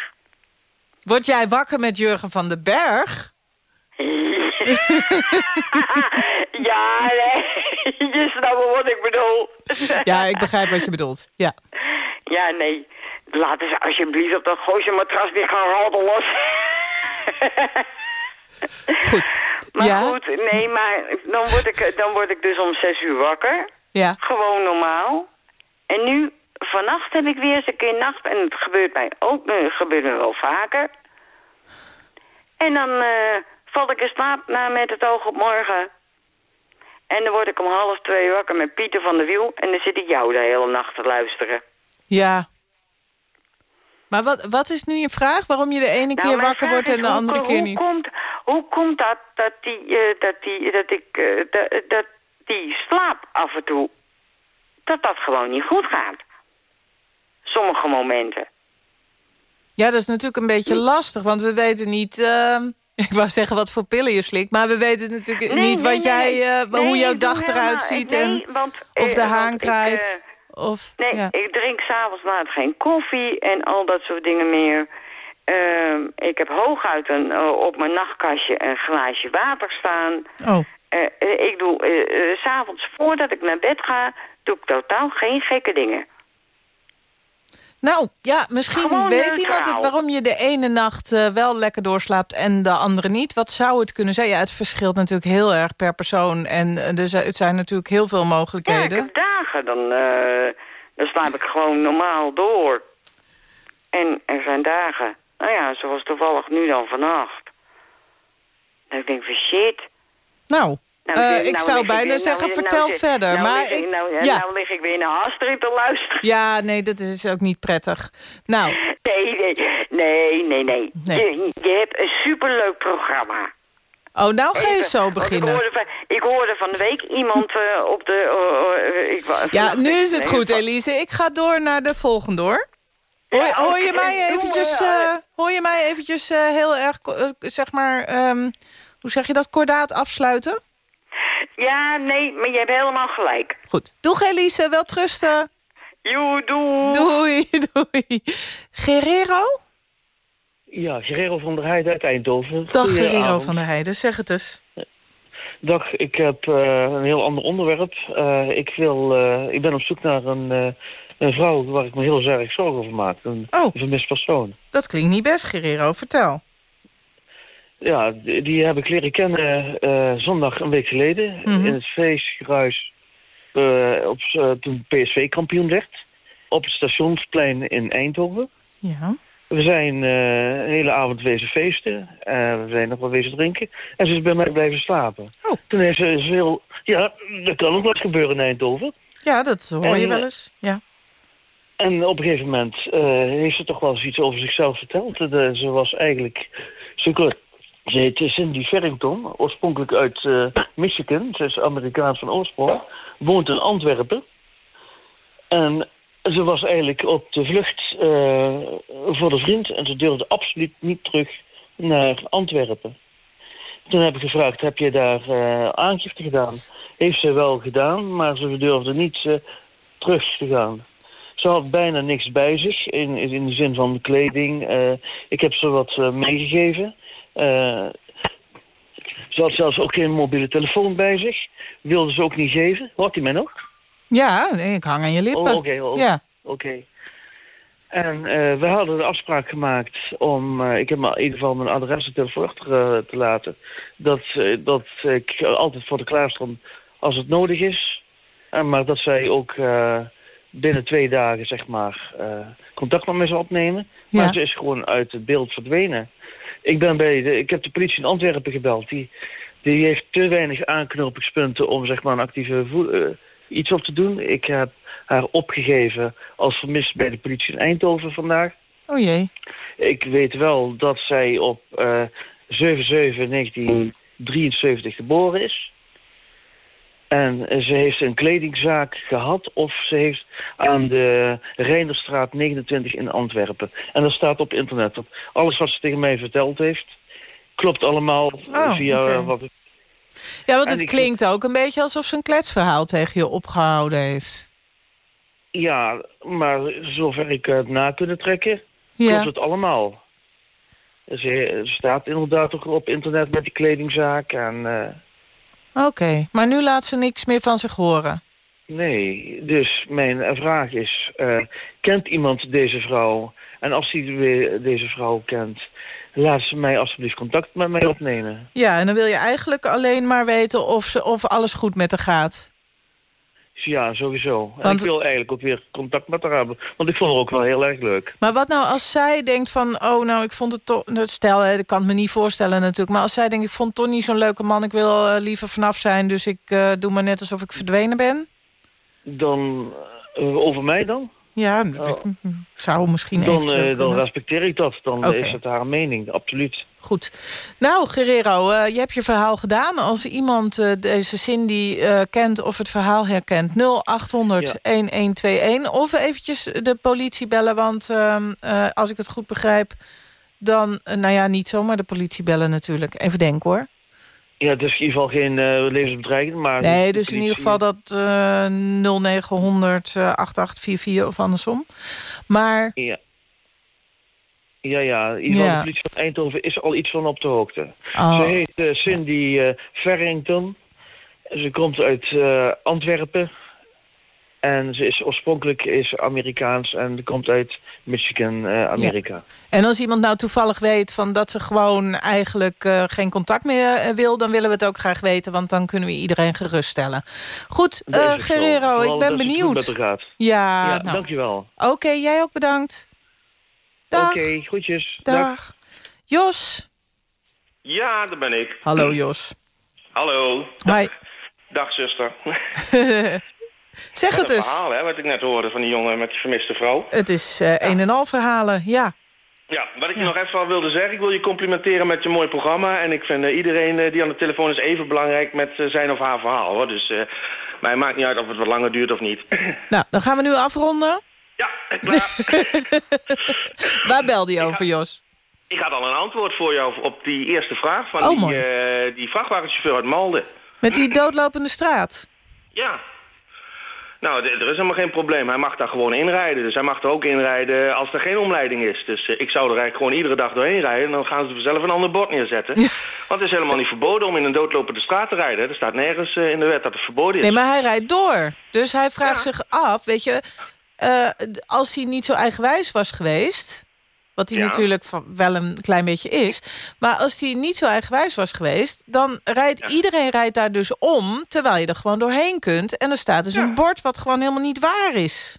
Word jij wakker met Jurgen van den Berg? ja, nee, je snapt wat ik bedoel. Ja, ik begrijp wat je bedoelt. Ja. Ja, nee. Laten ze alsjeblieft op dat gooise matras niet gaan roddelen. Goed. Maar ja. goed, nee, maar dan word, ik, dan word ik dus om zes uur wakker. Ja. Gewoon normaal. En nu, vannacht heb ik weer eens een keer nacht. En het gebeurt mij ook, eh, gebeurt me wel vaker. En dan eh, val ik in slaap na met het oog op morgen. En dan word ik om half twee wakker met Pieter van der Wiel. En dan zit ik jou de hele nacht te luisteren. Ja. Maar wat, wat is nu je vraag? Waarom je de ene Nou, keer wakker wordt en de hoe- andere keer hoe niet? Komt, hoe komt dat dat die, eh, dat die, dat ik, eh, dat, dat die slaap af en toe, dat dat gewoon niet goed gaat? Sommige momenten. Ja, dat is natuurlijk een beetje lastig, want we weten niet... ehm, ik wou zeggen wat voor pillen je slikt, maar we weten natuurlijk Nee, niet nee, wat nee, jij, eh, Nee, hoe jouw dag eruit ziet nee, en want, of de eh, haan ik, kraait. eh, of, Nee, ja. ik drink s'avonds laat geen koffie en al dat soort dingen meer. Ehm, ik heb hooguit een, op mijn nachtkastje een glaasje water staan. Oh. Ik doe eh, s'avonds voordat ik naar bed ga, doe ik totaal geen gekke dingen. Nou, ja, misschien Gewoon weet neutraal. iemand het waarom je de ene nacht eh, wel lekker doorslaapt en de andere niet. Wat zou het kunnen zijn? Ja, het verschilt natuurlijk heel erg per persoon en zijn, het zijn natuurlijk heel veel Ja, ik mogelijkheden. heb dagen, dan, eh, dan slaap ik gewoon normaal door. En er zijn dagen, nou ja, zoals toevallig nu dan vannacht. Ik denk van shit. Nou, Nou, eh, nou ik lig zou bijna weer- zeggen, nou- vertel nou- verder. Nou, maar lig ik, ik, nou, ja. nou lig ik weer naar Astrid te luisteren. ja, nee, dat is ook niet prettig. Nou, Nee, nee, nee, nee, nee. Nee. Je, je hebt een superleuk programma. oh, nou ga je Even, zo want beginnen. Ik hoorde, van, ik hoorde van de week iemand eh, op de... eh, ik, Ja, nu is het goed, Elise. Ik ga door naar de volgende, hoor. Hoor, Ja, hoor je mij eventjes, hoor je mij eventjes heel erg, zeg maar, ehm, hoe zeg je dat, kordaat afsluiten? Ja, nee, maar je hebt helemaal gelijk. Goed. Doeg, Elise. Wel trusten. Joe, doei. Doei, doei. Guerrero? Ja, Gerero van der Heijden uit Eindhoven. Dag. Guerrero van der Heijden. Zeg het eens. Dag, ik heb eh, een heel ander onderwerp. Eh, ik, wil, eh, ik ben op zoek naar een, eh, een vrouw waar ik me heel erg zorgen over maak. Een, Oh. een vermist persoon. Dat klinkt niet best, Guerrero. Vertel. Ja, die, heb ik leren kennen eh, zondag een week geleden. Mhm. In het feestgeruis eh, op, eh, toen PSV kampioen werd. Op het stationsplein in Eindhoven. Ja. We zijn een hele avond wezen feesten. We zijn nog wel wezen drinken. En ze is bij mij blijven slapen. Oh. Toen heeft ze heel... Ja, dat kan ook wat gebeuren in Eindhoven. Ja, dat hoor je wel eens. Ja. En op een gegeven moment heeft ze toch wel eens iets over zichzelf verteld. De, ze was eigenlijk... Ze, ze heet Cindy Farrington, oorspronkelijk uit eh, Michigan. Ze is Amerikaans van oorsprong. Woont in Antwerpen. En ze was eigenlijk op de vlucht eh, voor de vriend. En ze durfde absoluut niet terug naar Antwerpen. Toen heb ik gevraagd, heb je daar eh, aangifte gedaan? Heeft ze wel gedaan, maar ze durfde niet terug te gaan. Ze had bijna niks bij zich, in, in de zin van kleding. Ik heb ze wat meegegeven. Eh, ze had zelfs ook geen mobiele telefoon bij zich. Wilde ze ook niet geven. Hoort u mij nog? Ja, ik hang aan je lippen. Oh, oké. oh, Ja. Oké. En eh, we hadden de afspraak gemaakt om... eh, ik heb maar in ieder geval mijn adres en telefoon achter te laten. Dat, dat ik altijd voor de klaar stond als het nodig is. En, maar dat zij ook... binnen twee dagen, zeg maar, contact met mij zou opnemen. Ja. Maar ze is gewoon uit het beeld verdwenen. Ik, ben bij de, ik heb de politie in Antwerpen gebeld. Die, die heeft te weinig aanknopingspunten om zeg maar, een actieve eh, iets op te doen. Ik heb haar opgegeven als vermist bij de politie in Eindhoven vandaag. Oh jee. Ik weet wel dat zij op eh 7-7-1973 geboren is. En ze heeft een kledingzaak gehad of ze heeft aan de Rijnderstraat 29 in Antwerpen. En dat staat op internet. Dat alles wat ze tegen mij verteld heeft, klopt allemaal Oh, via wat ik... Ja, want En het ik- klinkt ook een beetje alsof ze een kletsverhaal tegen je opgehouden heeft. Ja, maar zover ik het na kunnen trekken, Ja. klopt het allemaal. Ze ze staat inderdaad ook op internet met die kledingzaak en... eh, Oké, maar nu laat ze niks meer van zich horen. Nee, dus mijn vraag is, eh, kent iemand deze vrouw? En als hij de- deze vrouw kent, laat ze mij alsjeblieft contact met mij opnemen. Ja, en dan wil je eigenlijk alleen maar weten of, ze, of alles goed met haar gaat. Ja, sowieso. En Want- ik wil eigenlijk ook weer contact met haar hebben. Want ik vond haar ook wel heel erg leuk. Maar wat nou als zij denkt van... oh, nou, ik vond het toch... nou, Stel, hè, ik kan het me niet voorstellen natuurlijk... maar als zij denkt, ik vond toch niet zo'n leuke man... ik wil eh, liever vanaf zijn, dus ik eh, doe maar net alsof ik verdwenen ben. Dan, eh, over mij dan? Ja, dat zou misschien Dan, eventueel eh, dan respecteer ik dat. Dan Oké. is het haar mening, absoluut. Goed. Nou, Guerrero, eh, je hebt je verhaal gedaan. Als iemand eh, deze Cindy eh, kent of het verhaal herkent... 0800-1121. Of eventjes de politie bellen, want ehm, eh, als ik het goed begrijp... dan, eh, nou ja, niet zomaar de politie bellen natuurlijk. Even denken hoor. Ja, het is in ieder geval geen eh, levensbedreiging, maar... Nee, dus in ieder geval dat eh 0900 eh, 8844 of andersom. Maar Ja. Ja, ja. In ieder geval, Ja. de politie van Eindhoven is al iets van op de hoogte. Oh. Ze heet eh, Cindy eh Farrington. Ze komt uit Antwerpen. En ze is oorspronkelijk is Amerikaans en komt uit Michigan, eh, Amerika. En als iemand nou toevallig weet van dat ze gewoon eigenlijk eh, geen contact meer eh, wil... dan willen we het ook graag weten, want dan kunnen we iedereen geruststellen. Goed, eh. Guerrero, ik ben benieuwd. Ja, Ja, nou. dankjewel. Oké, jij ook bedankt. Dag. Oké, groetjes. Dag. Jos. Ja, daar ben ik. Hallo Jos. Hallo. Hi. Dag zuster. zeg het een eens. verhaal, hè, wat ik net hoorde van die jongen met die vermiste vrouw. Het is eh, een en al verhalen, ja. Ja, wat ik je nog even al wilde zeggen, ik wil je complimenteren met je mooi programma. En ik vind eh, iedereen eh, die aan de telefoon is even belangrijk met zijn of haar verhaal. Hoor. Dus mij maakt niet uit of het wat langer duurt of niet. Nou, dan gaan we nu afronden. Ja, klaar. Waar belde je over, Jos? ik had al een antwoord voor jou op die eerste vraag van Oh, die, die vrachtwagenchauffeur uit Malden. Met die doodlopende straat. Ja. Nou, er is helemaal geen probleem. Hij mag daar gewoon inrijden. Dus hij mag er ook inrijden als er geen omleiding is. Dus eh, ik zou er eigenlijk gewoon iedere dag doorheen rijden. En dan gaan ze zelf een ander bord neerzetten. Want het is helemaal niet verboden om in een doodlopende straat te rijden. Er staat nergens eh, in de wet dat het verboden is. Nee, maar hij rijdt door. Dus hij vraagt zich af, weet je... eh, als hij niet zo eigenwijs was geweest... wat hij Ja. natuurlijk van- wel een klein beetje is... maar als hij niet zo eigenwijs was geweest... dan rijdt iedereen rijdt daar dus om... terwijl je er gewoon doorheen kunt. En er staat dus een bord wat gewoon helemaal niet waar is.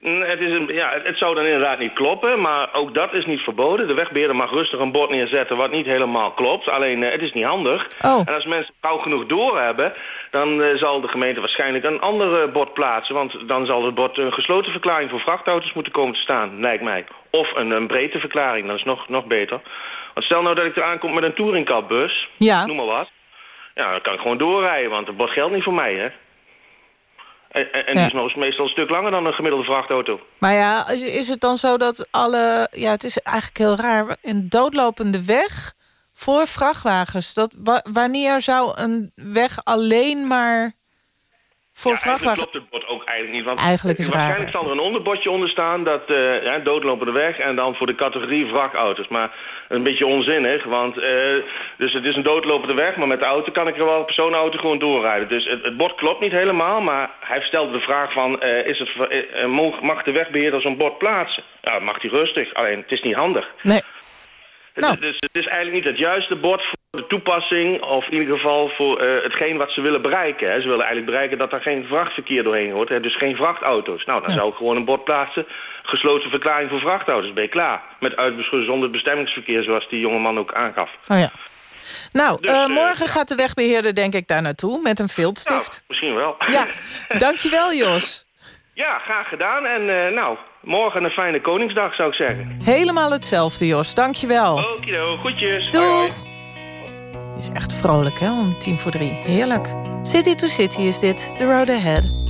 Mm, Het, is een, ja, het, zou dan inderdaad niet kloppen, maar ook dat is niet verboden. De wegbeheerder mag rustig een bord neerzetten wat niet helemaal klopt. Alleen eh, het is niet handig. Oh. En als mensen gauw genoeg doorhebben, dan eh, zal de gemeente waarschijnlijk een ander eh, bord plaatsen. Want dan zal het bord een gesloten verklaring voor vrachtauto's moeten komen te staan, lijkt mij. Of een, een breedteverklaring, dat is nog, nog beter. Want stel nou dat ik eraan kom met een touringcarbus, Ja. noem maar wat. Ja, dan kan ik gewoon doorrijden, want het bord geldt niet voor mij, hè. En, en die is meestal een stuk langer dan een gemiddelde vrachtauto. Maar ja, is, het dan zo dat alle... Ja, het is eigenlijk heel raar. Een doodlopende weg voor vrachtwagens. Dat, wa- wanneer zou een weg alleen maar voor ja, vrachtwagens... klopt het bord ook eigenlijk niet. Want Eigenlijk is het raar, waarschijnlijk zal er een onderbordje onder staan dat eh ja, doodlopende weg en dan voor de categorie vrachtauto's. Maar een beetje onzinnig, want eh, dus het is een doodlopende weg, maar met de auto kan ik er wel een personenauto gewoon doorrijden. Dus het, het bord klopt niet helemaal, maar hij stelde de vraag van eh, is het, eh, eh, mag- de wegbeheerder zo'n bord plaatsen? Ja, dat mag hij rustig, alleen het is niet handig. Nee. Is, dus het is eigenlijk niet het juiste bord voor de toepassing, of in ieder geval voor eh, hetgeen wat ze willen bereiken. Hè. Ze willen eigenlijk bereiken dat er geen vrachtverkeer doorheen hoort. Hè. Dus geen vrachtauto's. Nou, dan zou ik gewoon een bord plaatsen. Gesloten verklaring voor vrachtauto's. Ben je klaar. Met uitgezonderd bestemmingsverkeer, zoals die jongeman ook aangaf. Oh ja. Nou, Dus, eh, eh, morgen gaat de wegbeheerder denk ik daar naartoe met een viltstift. Misschien wel. Ja, dankjewel Jos. Ja, graag gedaan. En nou, morgen een fijne Koningsdag, zou ik zeggen. Helemaal hetzelfde Jos, dankjewel. Okido, goedjes. Doeg. Hoi, hoi. is echt vrolijk hè, om tien voor drie. Heerlijk. City to City is dit, The Road Ahead.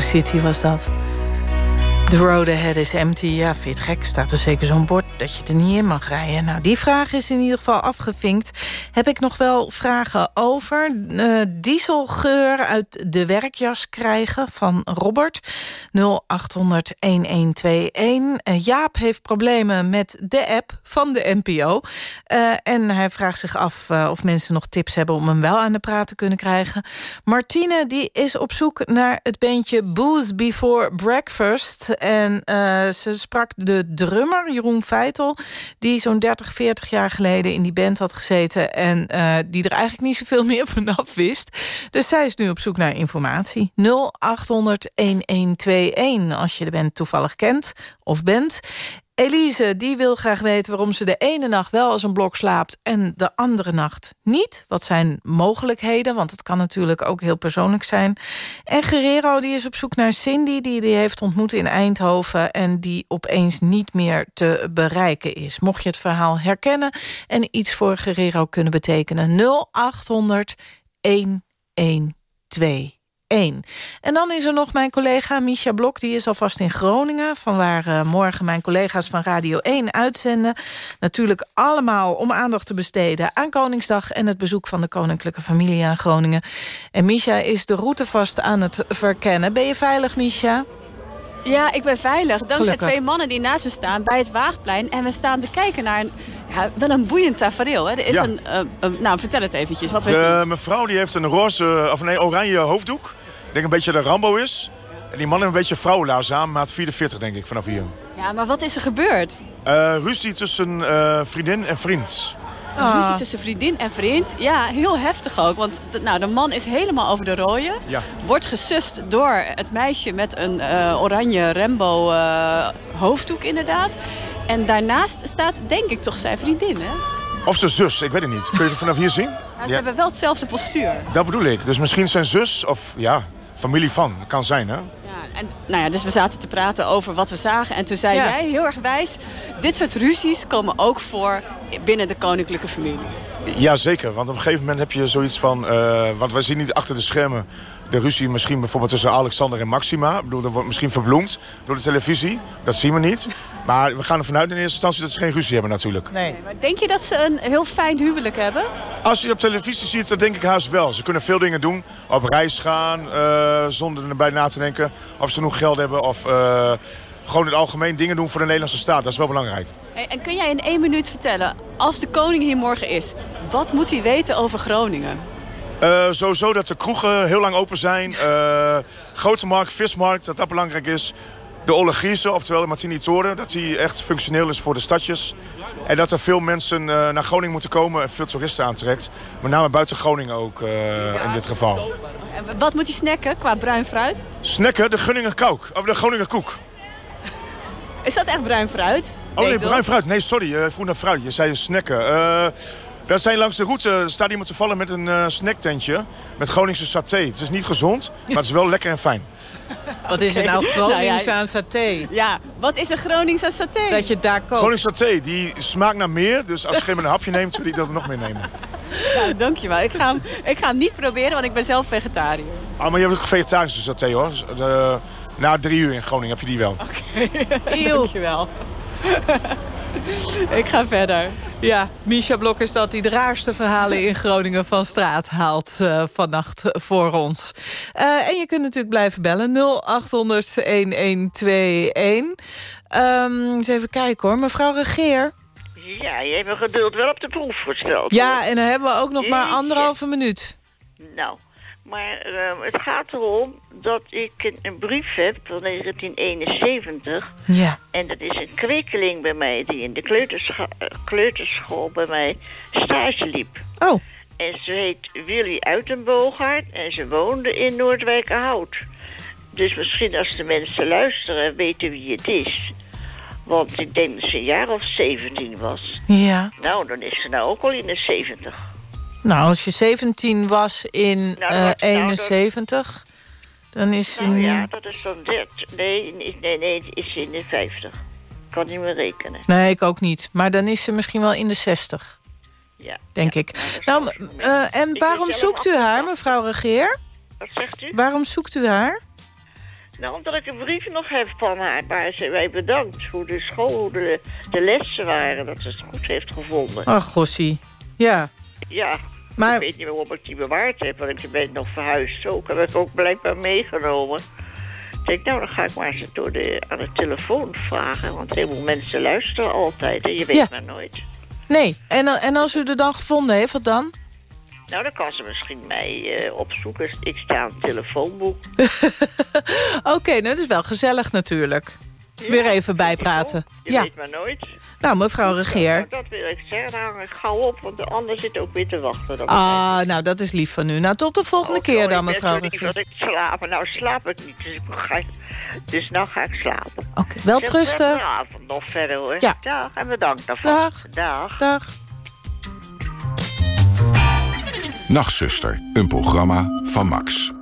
City was dat. The road ahead is empty. Ja, vind je het gek? Staat er zeker zo'n bord dat je er niet in mag rijden? Nou, die vraag is in ieder geval afgevinkt. Heb ik nog wel vragen over? Eh, dieselgeur uit de werkjas krijgen van Robert. 0800-1121. Eh, Jaap heeft problemen met de app van de NPO. Eh, en hij vraagt zich af of mensen nog tips hebben... om hem wel aan de praat te kunnen krijgen. Martine die is op zoek naar het beentje Booze Before Breakfast. En ze sprak de drummer, Jeroen Feitel... die zo'n 30, 40 jaar geleden in die band had gezeten... en eh, die er eigenlijk niet zoveel meer vanaf wist. Dus zij is nu op zoek naar informatie. 0800-1121 als je de band toevallig kent of bent. Elise die wil graag weten waarom ze de ene nacht wel als een blok slaapt... en de andere nacht niet. Wat zijn mogelijkheden? Want het kan natuurlijk ook heel persoonlijk zijn. En Guerrero die is op zoek naar Cindy... die die heeft ontmoet in Eindhoven... en die opeens niet meer te bereiken is. Mocht je het verhaal herkennen en iets voor Guerrero kunnen betekenen... 0800 1121. En dan is er nog mijn collega Misha Blok. Die is alvast in Groningen. Van waar uh, morgen mijn collega's van Radio 1 uitzenden. Natuurlijk allemaal om aandacht te besteden aan Koningsdag... en het bezoek van de koninklijke familie aan Groningen. En Misha is de route vast aan het verkennen. Ben je veilig, Misha? Ja, ik ben veilig. Dankzij Gelukkig. twee mannen die naast me staan bij het Waagplein. En we staan te kijken naar een, ja, wel een boeiend tafereel. Hè. Er is Ja. een, eh, een- nou, vertel het eventjes. Wat we zien. De mevrouw die heeft een roze, of nee, oranje hoofddoek. Ik denk een beetje dat Rambo is. En die man heeft een beetje vrouwenlaars aan, maat 44 denk ik, vanaf hier. Ja, maar wat is er gebeurd? Eh, ruzie tussen eh, vriendin en vriend. Een ruzie tussen vriendin en vriend. Ja, heel heftig ook. Want de, nou, de man is helemaal over de. Ja. Wordt gesust door het meisje met een eh, oranje Rambo eh, hoofddoek inderdaad. En daarnaast staat denk ik toch zijn vriendin, hè? Of zijn zus, ik weet het niet. Kun je het vanaf hier zien? Ja, ze hebben wel hetzelfde postuur. Dat bedoel ik. Dus misschien zijn zus of ja, familie van. Kan zijn, hè? En, nou ja, dus we zaten te praten over wat we zagen. En toen zei Ja. jij heel erg wijs... dit soort ruzies komen ook voor binnen de koninklijke familie. Ja, zeker. Want op een gegeven moment heb je zoiets van... eh, want wij zien niet achter de schermen de ruzie misschien bijvoorbeeld tussen Alexander en Maxima. Ik bedoel, dat wordt misschien verbloemd door de televisie. Dat zien we niet. Maar we gaan ervan uit in eerste instantie dat ze geen ruzie hebben natuurlijk. Nee. Maar denk je dat ze een heel fijn huwelijk hebben? Als je op televisie ziet, dan denk ik haast wel. Ze kunnen veel dingen doen. Op reis gaan, eh, zonder erbij na te denken of ze genoeg geld hebben. Of eh, gewoon in het algemeen dingen doen voor de Nederlandse staat. Dat is wel belangrijk. Hey, En kun jij in één minuut vertellen, als de koning hier morgen is... wat moet hij weten over Groningen? Eh, sowieso dat de kroegen heel lang open zijn. Eh, grote markt, vismarkt, dat dat belangrijk is. De Griese, oftewel de Martini Toren, dat die echt functioneel is voor de stadjes. En dat er veel mensen eh, naar Groningen moeten komen en veel toeristen aantrekt. Met name buiten Groningen ook eh, in dit geval. En wat moet hij snacken qua bruin fruit? Snacken, de Gunninger kouk, of de Groninger koek. Is dat echt bruin fruit? Oh nee, bruin fruit. Nee, sorry, eh vroeg naar fruit. Je zei snacken. Daar zijn langs de route, er staat iemand te vallen met een eh snacktentje. Met Groningse saté. Het is niet gezond, maar het is wel lekker en fijn. Wat is er Oké. nou Gronings Nou ja, aan saté? Ja, wat is een Groningse saté? Dat je het daar koopt. Groningse saté, die smaakt naar meer. Dus als je geen een hapje neemt, wil ik dat nog meer nemen. Nou, dankjewel. Ik ga, hem, ik ga hem niet proberen, want ik ben zelf vegetariër. Ah, maar je hebt ook vegetarische saté hoor. Dus, eh, na drie uur in Groningen heb je die wel. Dankjewel. ik ga verder. Ja, Misha Blok is dat die de raarste verhalen in Groningen van straat haalt eh, vannacht voor ons. Eh, en je kunt natuurlijk blijven bellen 0800-1121. Ehm, eens even kijken hoor, mevrouw Regeer. Ja, je hebt mijn geduld wel op de proef gesteld. Ja, hoor. en dan hebben we ook nog maar anderhalve minuut. Nou, maar eh, het gaat erom dat ik een, een brief heb van 1971. Ja. En dat is een kwekeling bij mij die in de eh, kleuterschool bij mij stage liep. Oh. En ze heet Willy Uitenboogaard en ze woonde in Noordwijkerhout. Dus misschien als de mensen luisteren weten wie het is. Want ik denk dat ze een jaar of 17 was. Ja. Nou, dan is ze nou ook al in de 70. Nou, als je 17 was in Nou, eh, dat- nou, dat- 71, dan is ze Nou nu... ja, dat is dan 30. Nee, nee, nee, is ze in de 50. Kan niet meer rekenen. Nee, ik ook niet. Maar dan is ze misschien wel in de 60, Ja. denk ik. Nou, eh, en waarom zoekt u haar, mevrouw Regeer? Wat zegt u? Waarom zoekt u haar? Nou, omdat ik een brief nog heb van haar waar ze mij bedankt. Hoe de school, hoe de, de lessen waren, dat ze het goed heeft gevonden. Ach, gossie. Ja. Ja, Maar- ik weet niet waarom ik die bewaard heb, want ik ben nog verhuisd ook. Heb ik ook blijkbaar meegenomen. Ik denk, nou, dan ga ik maar eens door de, aan de telefoon vragen. Want heel veel mensen luisteren altijd en je weet Ja. maar nooit. Nee, en, en als u er dan gevonden heeft, wat dan? Nou, dan kan ze misschien mij eh, opzoeken. Ik sta aan het telefoonboek. Oké, nou, dat is wel gezellig natuurlijk. Weer even bijpraten. Je Ja. weet maar nooit. Nou, mevrouw Regeer. Nou, dat wil ik zeggen. Hang ik gauw op, want de ander zit ook weer te wachten. Ah, nou, dat is lief van u. Nou, tot de volgende Oh, keer sorry, dan, ik mevrouw Regeer. dat ik slapen. Nou, slaap ik niet. Dus, ik ga, dus nou ga ik slapen. Oké, wel Zeg, trusten. avond nog verder, hoor. Ja. Dag, en bedankt daarvoor. Dag. Dag. Dag. Nachtzuster, een programma van Max.